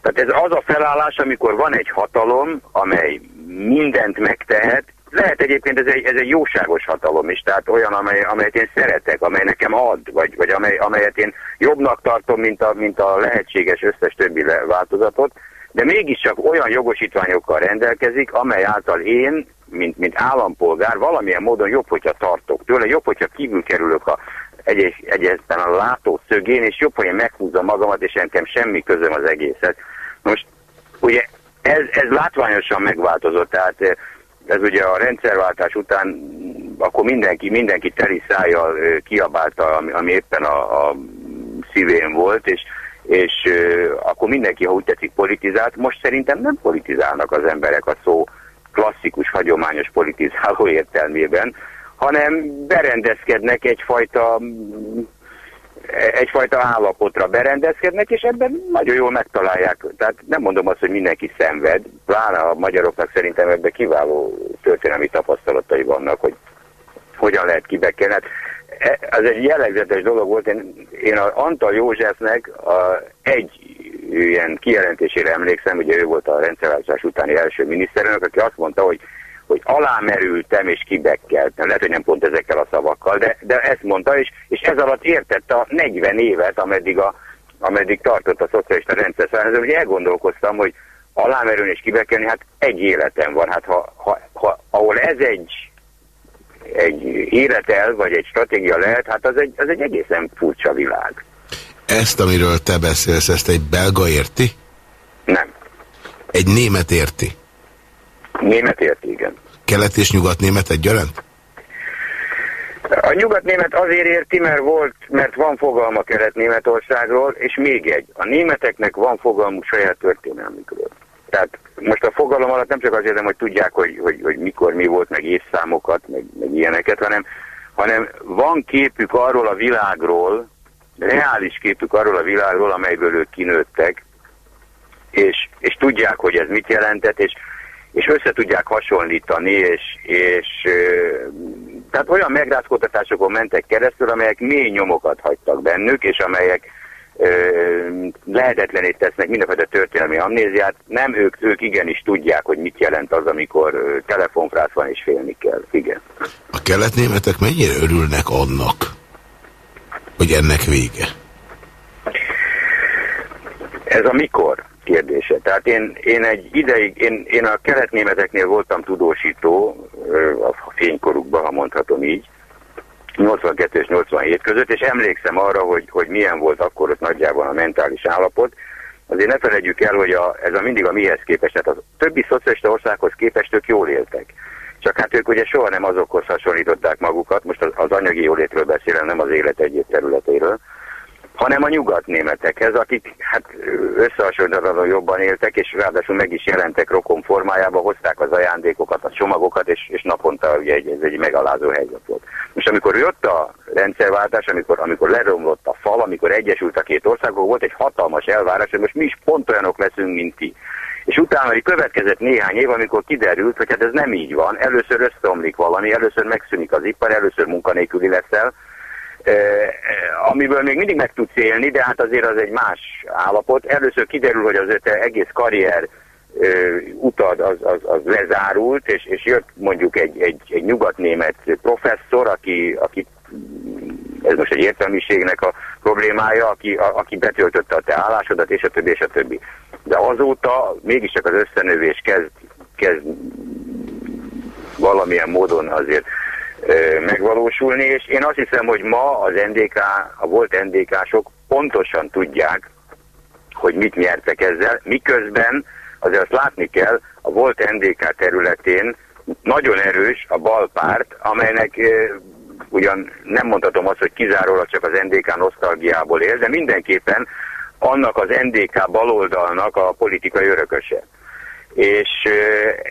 tehát ez az a felállás, amikor van egy hatalom, amely mindent megtehet, lehet egyébként ez egy, ez egy jóságos hatalom is, tehát olyan, amely, amelyet én szeretek, amely nekem ad, vagy, vagy amely, amelyet én jobbnak tartom, mint a, mint a lehetséges összes többi változatot, de mégiscsak olyan jogosítványokkal rendelkezik, amely által én, mint, mint állampolgár, valamilyen módon jobb, hogyha tartok tőle, jobb, hogyha kívül kerülök a egy, egyetlen a látószögén, és jobb, hogy én meghúzom magamat, és nekem semmi közöm az egészet. Most ugye ez, ez látványosan megváltozott, tehát eh, ez ugye a rendszerváltás után akkor mindenki, mindenki teli szájjal eh, kiabálta, ami, ami éppen a, a szívén volt, és, és uh, akkor mindenki, ha úgy tetszik, politizált. Most szerintem nem politizálnak az emberek a szó klasszikus, hagyományos politizáló értelmében, hanem berendezkednek egyfajta egyfajta állapotra berendezkednek, és ebben nagyon jól megtalálják. Tehát nem mondom azt, hogy mindenki szenved, pláne a magyaroknak szerintem ebben kiváló történelmi tapasztalatai vannak, hogy hogyan lehet kibekelni. Hát ez egy jellegzetes dolog volt. Én, én a Antal Józsefnek a, egy ilyen kijelentésére emlékszem, ugye ő volt a rendszerváltozás utáni első miniszterelnök, aki azt mondta, hogy hogy alámerültem és kibekkeltem. Lehet, hogy nem pont ezekkel a szavakkal, de, de ezt mondta, és, és ez alatt értette a 40 évet, ameddig, a, ameddig tartott a szocialista rendszer. Szóval hogy elgondolkoztam, hogy alámerülni és kibekkelni, hát egy életem van. Hát ha, ha, ha, ahol ez egy, egy életel, vagy egy stratégia lehet, hát az egy, az egy egészen furcsa világ. Ezt, amiről te beszélsz, ezt egy belga érti? Nem. Egy német érti? Német érti, igen. Kelet és nyugat-német egyaránt? A nyugat-német azért érti, mert volt, mert van fogalma Kelet-Németországról, és még egy. A németeknek van fogalmuk saját történelmükről. Tehát most a fogalom alatt nem csak az érzem, hogy tudják, hogy, hogy, hogy mikor mi volt, meg évszámokat, meg, meg ilyeneket, hanem, hanem van képük arról a világról, reális képük arról a világról, amelyből ők kinőttek, és, és tudják, hogy ez mit jelentett, és, és össze tudják hasonlítani, és, és tehát olyan megrázkódtatásokon mentek keresztül, amelyek mély nyomokat hagytak bennük, és amelyek lehetetlené tesznek mindenfajta történelmi amnéziát, nem ők, ők igenis tudják, hogy mit jelent az, amikor telefonfrász van és félni kell. Igen. A keletnémetek mennyire örülnek annak, hogy ennek vége? Ez a mikor kérdése. Tehát én, én egy ideig, én, én a keletnémeteknél voltam tudósító, a fénykorukban, ha mondhatom így, 82 és 87 között, és emlékszem arra, hogy, hogy milyen volt akkor ott nagyjából a mentális állapot. Azért ne felejtjük el, hogy a, ez a mindig a mihez képest, tehát a többi szocialista országhoz képest ők jól éltek. Csak hát ők ugye soha nem azokhoz hasonlították magukat, most az, az anyagi jólétről beszélem, nem az élet egyéb területéről, hanem a nyugatnémetekhez, akik hát összehasonlíthatatlanul jobban éltek, és ráadásul meg is jelentek rokon formájába, hozták az ajándékokat, a csomagokat, és, és naponta ugye egy, ez egy megalázó helyzet volt. Most amikor jött a rendszerváltás, amikor, amikor leromlott a fal, amikor egyesült a két országok, volt egy hatalmas elvárás, hogy most mi is pont olyanok leszünk, mint ti. És utána következett néhány év, amikor kiderült, hogy hát ez nem így van. Először összeomlik valami, először megszűnik az ipar, először munkanélküli leszel, amiből még mindig meg tudsz élni, de hát azért az egy más állapot. Először kiderül, hogy az öte egész karrier utad az, az, az lezárult, és, és jött mondjuk egy, egy, egy nyugatnémet professzor, aki, aki ez most egy értelmiségnek a problémája, aki, a, aki betöltötte a te állásodat, és a többi, és a többi. De azóta mégiscsak az összenövés kezd, kezd valamilyen módon azért megvalósulni, és én azt hiszem, hogy ma az NDK, a volt NDK-sok pontosan tudják, hogy mit nyertek ezzel, miközben azért azt látni kell, a volt NDK területén nagyon erős a balpárt, amelynek ugyan nem mondhatom azt, hogy kizárólag csak az NDK nosztalgiából él, de mindenképpen annak az NDK baloldalnak a politikai örököse és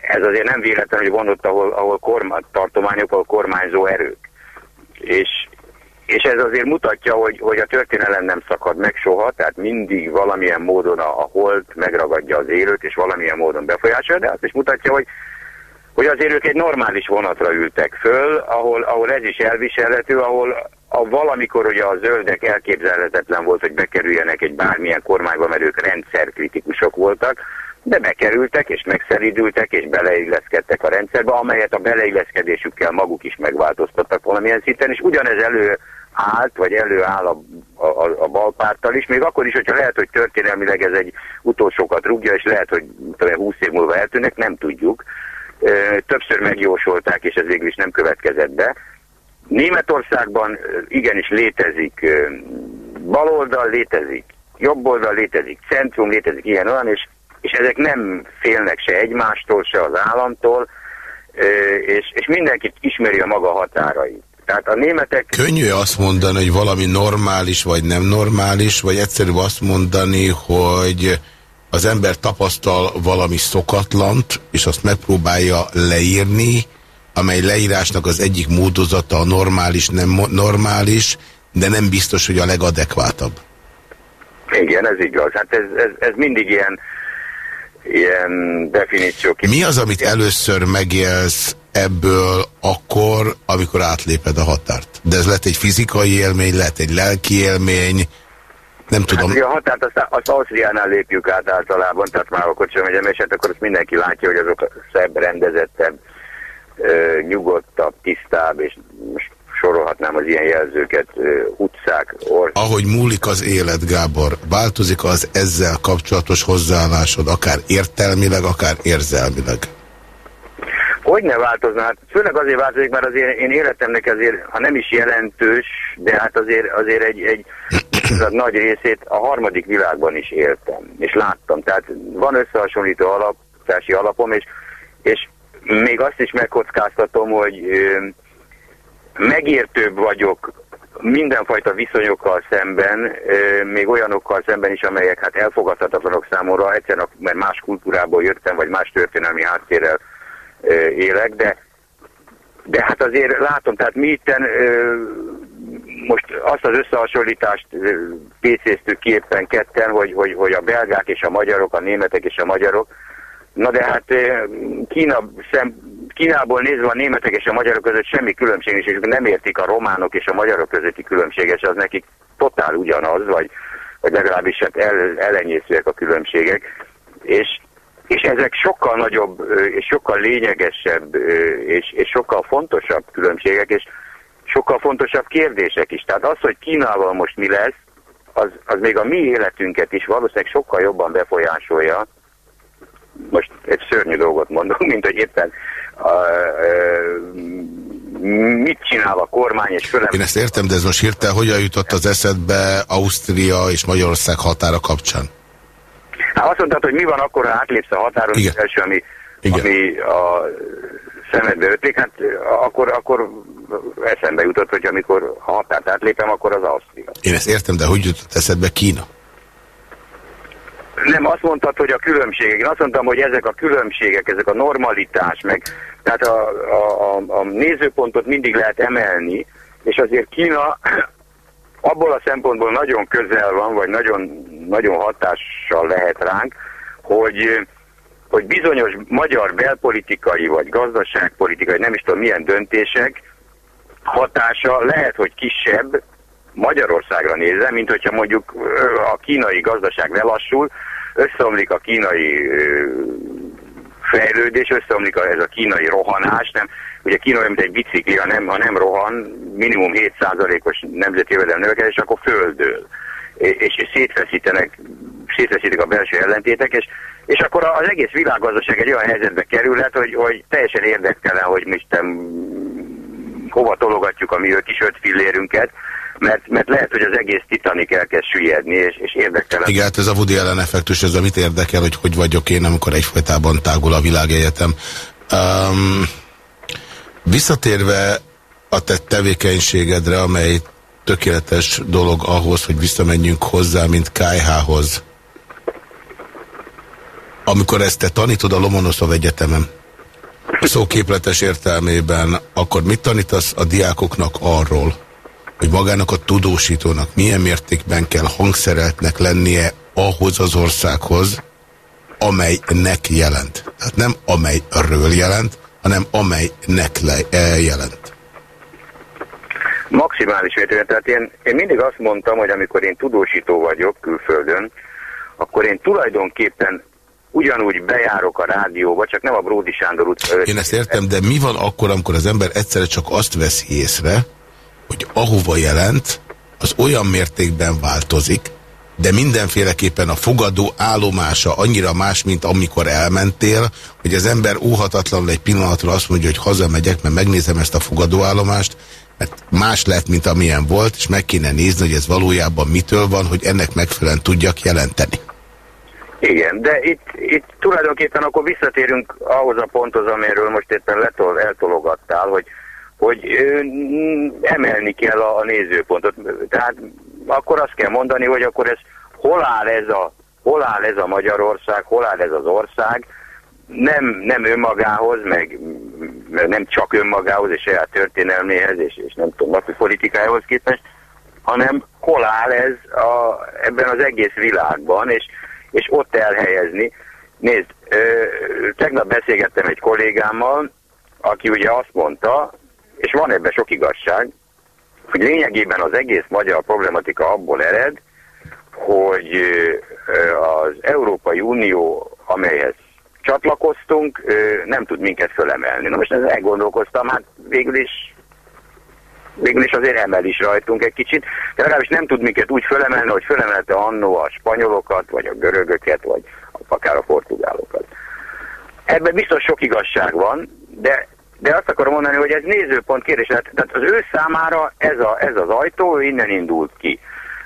ez azért nem véletlen, hogy van ott, ahol, ahol kormány, tartományok, ahol kormányzó erők. És, és ez azért mutatja, hogy, hogy a történelem nem szakad meg soha, tehát mindig valamilyen módon a, a holt megragadja az élőt, és valamilyen módon befolyásolja, de azt is mutatja, hogy, hogy azért ők egy normális vonatra ültek föl, ahol, ahol ez is elviselhető, ahol a valamikor ugye a zöldek elképzelhetetlen volt, hogy bekerüljenek egy bármilyen kormányba, mert ők rendszerkritikusok voltak, de bekerültek, és megszeridültek, és beleilleszkedtek a rendszerbe, amelyet a beleilleszkedésükkel maguk is megváltoztattak valamilyen szinten, és ugyanez elő állt, vagy előáll a, a, a balpárttal is, még akkor is, hogyha lehet, hogy történelmileg ez egy utolsókat rúgja, és lehet, hogy 20 év múlva eltűnnek, nem tudjuk. Többször megjósolták, és ez végül is nem következett be. Németországban igenis létezik baloldal, létezik jobboldal, létezik centrum, létezik ilyen olyan, és és ezek nem félnek se egymástól, se az államtól, és, és mindenki ismeri a maga határait. Tehát a németek... Könnyű azt mondani, hogy valami normális vagy nem normális, vagy egyszerű azt mondani, hogy az ember tapasztal valami szokatlant, és azt megpróbálja leírni, amely leírásnak az egyik módozata a normális, nem normális, de nem biztos, hogy a legadekvátabb. Igen, ez igaz. Hát ez, ez, ez mindig ilyen ilyen definíciók. Mi az, amit először megélsz ebből akkor, amikor átléped a határt? De ez lett egy fizikai élmény, lett egy lelki élmény, nem tudom. Hát, a határt azt, azt Ausztriánál lépjük át általában, tehát már akkor sem megyem, és hát akkor azt mindenki látja, hogy azok szebb, rendezettebb, nyugodtabb, tisztább, és most sorolhatnám az ilyen jelzőket, utcák, ország. Ahogy múlik az élet, Gábor, változik az ezzel kapcsolatos hozzáállásod, akár értelmileg, akár érzelmileg? Hogy ne változna? Hát főleg azért változik, mert azért én életemnek azért, ha nem is jelentős, de hát azért, azért egy, egy nagy részét a harmadik világban is éltem, és láttam. Tehát van összehasonlító alaptási alapom, és, és még azt is megkockáztatom, hogy megértőbb vagyok mindenfajta viszonyokkal szemben, még olyanokkal szemben is, amelyek hát elfogadhatatlanok számomra, egyszerűen mert más kultúrából jöttem, vagy más történelmi háttérrel élek, de, de hát azért látom, tehát mi itten most azt az összehasonlítást pécéztük ki éppen ketten, hogy, hogy, hogy a belgák és a magyarok, a németek és a magyarok, na de hát Kína szem, Kínából nézve a németek és a magyarok között semmi különbség, és ők nem értik a románok és a magyarok közötti különbséget, az nekik totál ugyanaz, vagy, vagy legalábbis hát el, elenyészőek a különbségek, és, és ezek sokkal nagyobb, és sokkal lényegesebb, és, és sokkal fontosabb különbségek, és sokkal fontosabb kérdések is. Tehát az, hogy Kínával most mi lesz, az, az még a mi életünket is valószínűleg sokkal jobban befolyásolja. Most egy szörnyű dolgot mondok, mint hogy éppen a, a, mit csinál a kormány, és főleg... Én ezt értem, de ez most hirtelen hogyan jutott az eszedbe Ausztria és Magyarország határa kapcsán? Hát azt mondtad, hogy mi van akkor, ha átlépsz a határon, Igen. az első, ami, Igen. ami a szemedbe ötlik, hát akkor, akkor eszembe jutott, hogy amikor a határt átlépem, akkor az Ausztria. Én ezt értem, de hogy jutott eszedbe Kína? Nem, azt mondtad, hogy a különbségek. Én azt mondtam, hogy ezek a különbségek, ezek a normalitás, meg tehát a, a, a, a nézőpontot mindig lehet emelni, és azért Kína abból a szempontból nagyon közel van, vagy nagyon, nagyon hatással lehet ránk, hogy, hogy bizonyos magyar belpolitikai, vagy gazdaságpolitikai, nem is tudom milyen döntések hatása lehet, hogy kisebb, Magyarországra nézve, mint hogyha mondjuk a kínai gazdaság lelassul, összeomlik a kínai fejlődés, összeomlik ez a kínai rohanás, nem, ugye Kína olyan, mint egy bicikli, ha nem, ha nem rohan, minimum 7%-os nemzeti jövedelem növekedés, akkor földől. És, és szétfeszítenek, szétfeszítik a belső ellentétek, és, és akkor az egész világgazdaság egy olyan helyzetbe kerülhet, hogy, hogy teljesen érdektelen, hogy mi hova tologatjuk a mi öt is öt fillérünket, mert, mert lehet, hogy az egész Titanic elkezd süllyedni, és, és érdekel. Igen, hát ez a Woody Allen effektus, ez a mit érdekel, hogy hogy vagyok én, amikor egyfolytában tágul a világegyetem. Um, visszatérve a te tevékenységedre, amely tökéletes dolog ahhoz, hogy visszamenjünk hozzá, mint KH-hoz. Amikor ezt te tanítod a Lomonoszov Egyetemen, szóképletes értelmében, akkor mit tanítasz a diákoknak arról, hogy magának a tudósítónak milyen mértékben kell hangszereltnek lennie ahhoz az országhoz, amelynek jelent. Tehát nem amelyről jelent, hanem amelynek le, jelent. Maximális mértékben. Tehát én, én mindig azt mondtam, hogy amikor én tudósító vagyok külföldön, akkor én tulajdonképpen ugyanúgy bejárok a rádióba, csak nem a Bródi Sándor utca. Én ezt értem, de mi van akkor, amikor az ember egyszerre csak azt veszi észre, hogy ahova jelent, az olyan mértékben változik, de mindenféleképpen a fogadó állomása annyira más, mint amikor elmentél, hogy az ember óhatatlanul egy pillanatra azt mondja, hogy hazamegyek, mert megnézem ezt a fogadóállomást, mert más lett, mint amilyen volt, és meg kéne nézni, hogy ez valójában mitől van, hogy ennek megfelelően tudjak jelenteni. Igen, de itt, itt tulajdonképpen akkor visszatérünk ahhoz a ponthoz, amiről most éppen letol, eltologattál, hogy hogy emelni kell a, nézőpontot. Tehát akkor azt kell mondani, hogy akkor ez hol áll ez a, hol áll ez a Magyarország, hol áll ez az ország, nem, nem önmagához, meg nem csak önmagához és saját történelméhez, és, és nem tudom, napi politikájához képest, hanem hol áll ez a, ebben az egész világban, és, és ott elhelyezni. Nézd, ö, tegnap beszélgettem egy kollégámmal, aki ugye azt mondta, és van ebben sok igazság, hogy lényegében az egész magyar problematika abból ered, hogy az Európai Unió, amelyhez csatlakoztunk, nem tud minket fölemelni. Na most ezzel elgondolkoztam, hát végül is végül is azért emel is rajtunk egy kicsit, de legalábbis nem tud minket úgy fölemelni, hogy fölemelte annó a spanyolokat, vagy a görögöket, vagy akár a portugálokat. Ebben biztos sok igazság van, de de azt akarom mondani, hogy ez nézőpont kérdés. Tehát az ő számára ez, a, ez az ajtó, ő innen indult ki.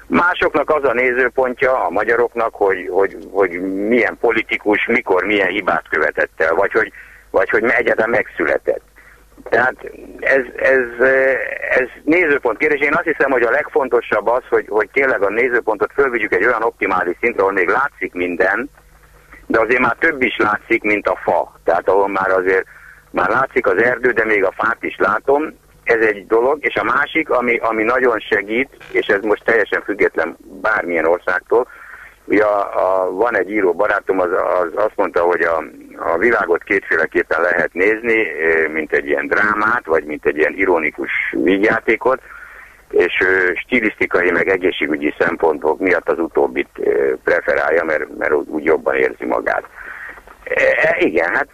Másoknak az a nézőpontja, a magyaroknak, hogy, hogy, hogy milyen politikus, mikor milyen hibát követett el, vagy hogy, vagy hogy egyáltalán megszületett. Tehát ez, ez, ez nézőpont kérdés. Én azt hiszem, hogy a legfontosabb az, hogy, hogy tényleg a nézőpontot fölvigyük egy olyan optimális szintre, ahol még látszik minden, de azért már több is látszik, mint a fa. Tehát ahol már azért már látszik az erdő, de még a fát is látom. Ez egy dolog. És a másik, ami, ami nagyon segít, és ez most teljesen független bármilyen országtól, Ugye a, a, van egy író barátom, az, az azt mondta, hogy a, a világot kétféleképpen lehet nézni, mint egy ilyen drámát, vagy mint egy ilyen ironikus vígjátékot, és stilisztikai meg egészségügyi szempontok miatt az utóbbit preferálja, mert, mert úgy jobban érzi magát. E, igen, hát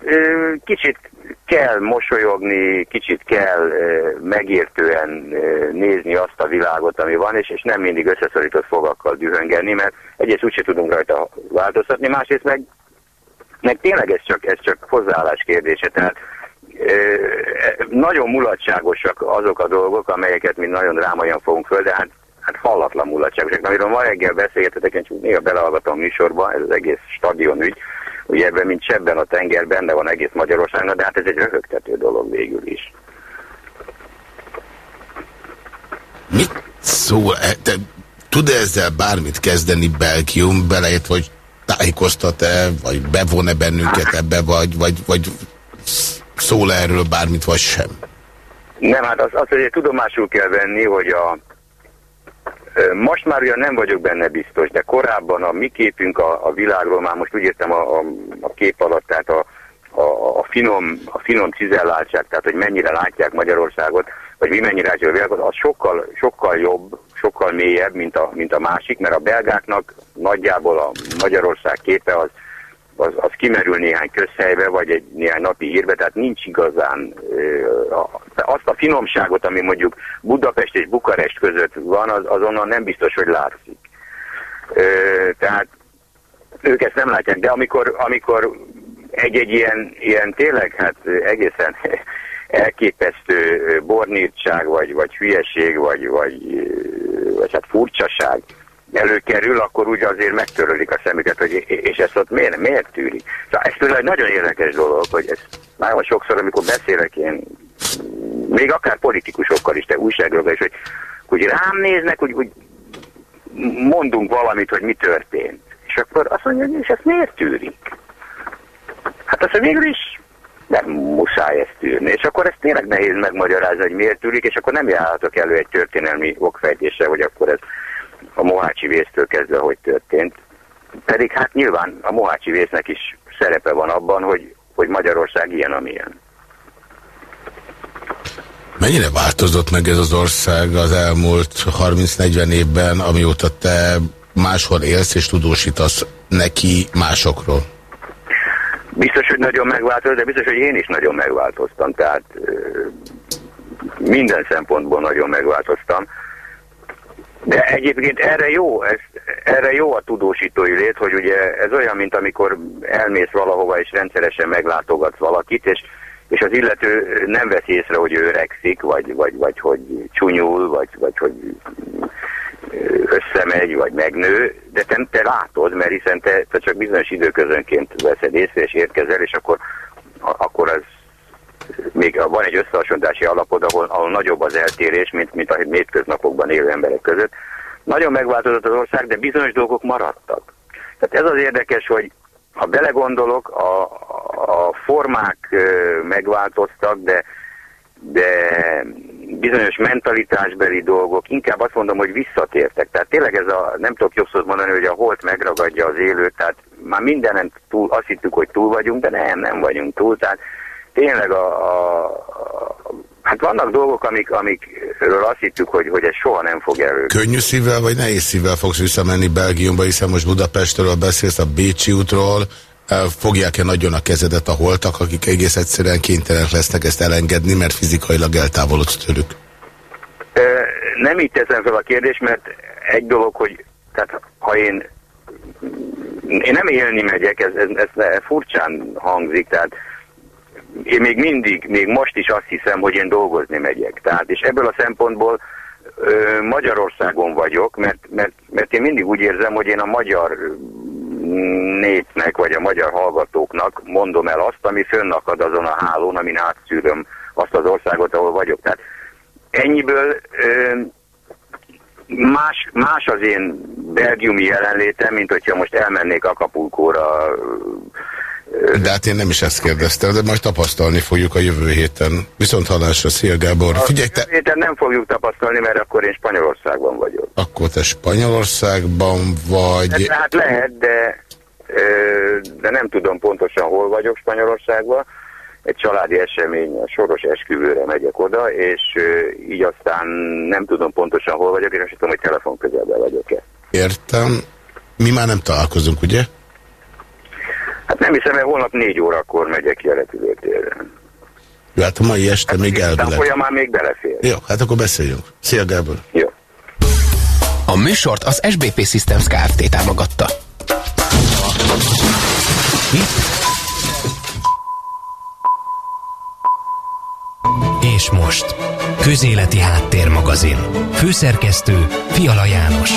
kicsit kell mosolyogni, kicsit kell megértően nézni azt a világot, ami van, és, és nem mindig összeszorított fogakkal dühöngelni, mert egyrészt úgyse tudunk rajta változtatni, másrészt meg, meg tényleg ez csak, ez csak hozzáállás kérdése, tehát nagyon mulatságosak azok a dolgok, amelyeket mi nagyon drámaian fogunk föl, de hát, hát hallatlan mulatságosak. Amiről ma reggel beszélgetetek, én csak néha belehallgatom a műsorba, ez az egész stadion ügy, Ugye ebben, mint sebben a tenger, benne van egész Magyarországon, de hát ez egy röhögtető dolog végül is. Mit szól? E, te tud -e ezzel bármit kezdeni Belgium, belejött, vagy tájékoztat-e, vagy bevon-e bennünket ebbe, vagy, vagy, vagy szól -e erről bármit, vagy sem? Nem, hát az, az hogy tudomásul kell venni, hogy a most már ugyan nem vagyok benne biztos, de korábban a mi képünk a, a világról, már most úgy értem a, a, a kép alatt, tehát a, a, a, finom, a finom cizelláltság, tehát hogy mennyire látják Magyarországot, vagy mi mennyire látják a világot, az sokkal, sokkal jobb, sokkal mélyebb, mint a, mint a másik, mert a belgáknak nagyjából a Magyarország képe az az, az kimerül néhány közhelybe, vagy egy néhány napi hírbe, tehát nincs igazán azt a finomságot, ami mondjuk Budapest és Bukarest között van, az, azonnal nem biztos, hogy látszik. Tehát ők ezt nem látják, de amikor, amikor egy-egy ilyen, ilyen tényleg hát egészen elképesztő bornírtság, vagy, vagy hülyeség, vagy, vagy, vagy hát furcsaság, előkerül, akkor úgy azért megtörölik a szemüket, hogy és ezt ott miért, miért tűrik. Szóval ez tőle egy nagyon érdekes dolog, hogy ez nagyon sokszor, amikor beszélek én, még akár politikusokkal is, te újságról is, hogy, hogy rám néznek, hogy, hogy mondunk valamit, hogy mi történt. És akkor azt mondja, hogy és ezt miért tűrik? Hát azt végül is nem muszáj ezt tűrni. És akkor ezt tényleg nehéz megmagyarázni, hogy miért tűrik, és akkor nem járhatok elő egy történelmi okfejtésre, hogy akkor ez a Mohácsi vésztől kezdve, hogy történt. Pedig hát nyilván a Mohácsi vésznek is szerepe van abban, hogy, hogy Magyarország ilyen, amilyen. Mennyire változott meg ez az ország az elmúlt 30-40 évben, amióta te máshol élsz és tudósítasz neki másokról? Biztos, hogy nagyon megváltozott, de biztos, hogy én is nagyon megváltoztam. Tehát minden szempontból nagyon megváltoztam. De egyébként erre jó, ez, erre jó a tudósítói lét, hogy ugye ez olyan, mint amikor elmész valahova és rendszeresen meglátogatsz valakit, és, és az illető nem veszi észre, hogy ő öregszik, vagy, vagy, vagy hogy csúnyul, vagy, vagy hogy összemegy, vagy megnő, de te, te látod, mert hiszen te, te csak bizonyos időközönként veszed észre, és érkezel, és akkor, akkor az még van egy összehasonlítási alapod, ahol, ahol nagyobb az eltérés, mint, mint a hétköznapokban élő emberek között. Nagyon megváltozott az ország, de bizonyos dolgok maradtak. Tehát ez az érdekes, hogy ha belegondolok, a, a formák megváltoztak, de, de bizonyos mentalitásbeli dolgok, inkább azt mondom, hogy visszatértek. Tehát tényleg ez a, nem tudok jobb szót mondani, hogy a holt megragadja az élőt, tehát már mindenen túl, azt hittük, hogy túl vagyunk, de nem, nem vagyunk túl. Tehát tényleg a, a, a hát vannak dolgok, amik, amikről azt hittük, hogy, hogy ez soha nem fog elő. Könnyű szívvel vagy nehéz szívvel fogsz visszamenni Belgiumba, hiszen most Budapestről beszélsz, a Bécsi útról, fogják-e nagyon a kezedet a holtak, akik egész egyszerűen kénytelenek lesznek ezt elengedni, mert fizikailag eltávolodsz tőlük? Nem így teszem fel a kérdést, mert egy dolog, hogy tehát, ha én én nem élni megyek, ez, ez, ez furcsán hangzik, tehát én még mindig, még most is azt hiszem, hogy én dolgozni megyek. Tehát, és ebből a szempontból ö, Magyarországon vagyok, mert, mert, mert én mindig úgy érzem, hogy én a magyar népnek, vagy a magyar hallgatóknak mondom el azt, ami fönnakad azon a hálón, amin átszűröm azt az országot, ahol vagyok. Tehát ennyiből ö, más, más az én belgiumi jelenlétem, mint hogyha most elmennék Acapulcóra. De hát én nem is ezt kérdeztem, de majd tapasztalni fogjuk a jövő héten. Viszont hallásra, szia Gábor. A Figyelj, te... jövő héten nem fogjuk tapasztalni, mert akkor én Spanyolországban vagyok. Akkor te Spanyolországban vagy... Hát, hát lehet, de, de nem tudom pontosan hol vagyok Spanyolországban egy családi esemény, a soros esküvőre megyek oda, és így aztán nem tudom pontosan hol vagyok, és azt tudom, hogy telefon közelben vagyok-e. Értem. Mi már nem találkozunk, ugye? Hát nem hiszem, mert holnap négy órakor megyek ki a repülőtérre. Jó, hát a mai este hát még elvileg. folyamán még belefér. Jó, hát akkor beszéljünk. Szia, Gábor. Jó. A műsort az SBP Systems Kft. támogatta. Mi? És most. Közéleti Háttérmagazin. Főszerkesztő Fiala János.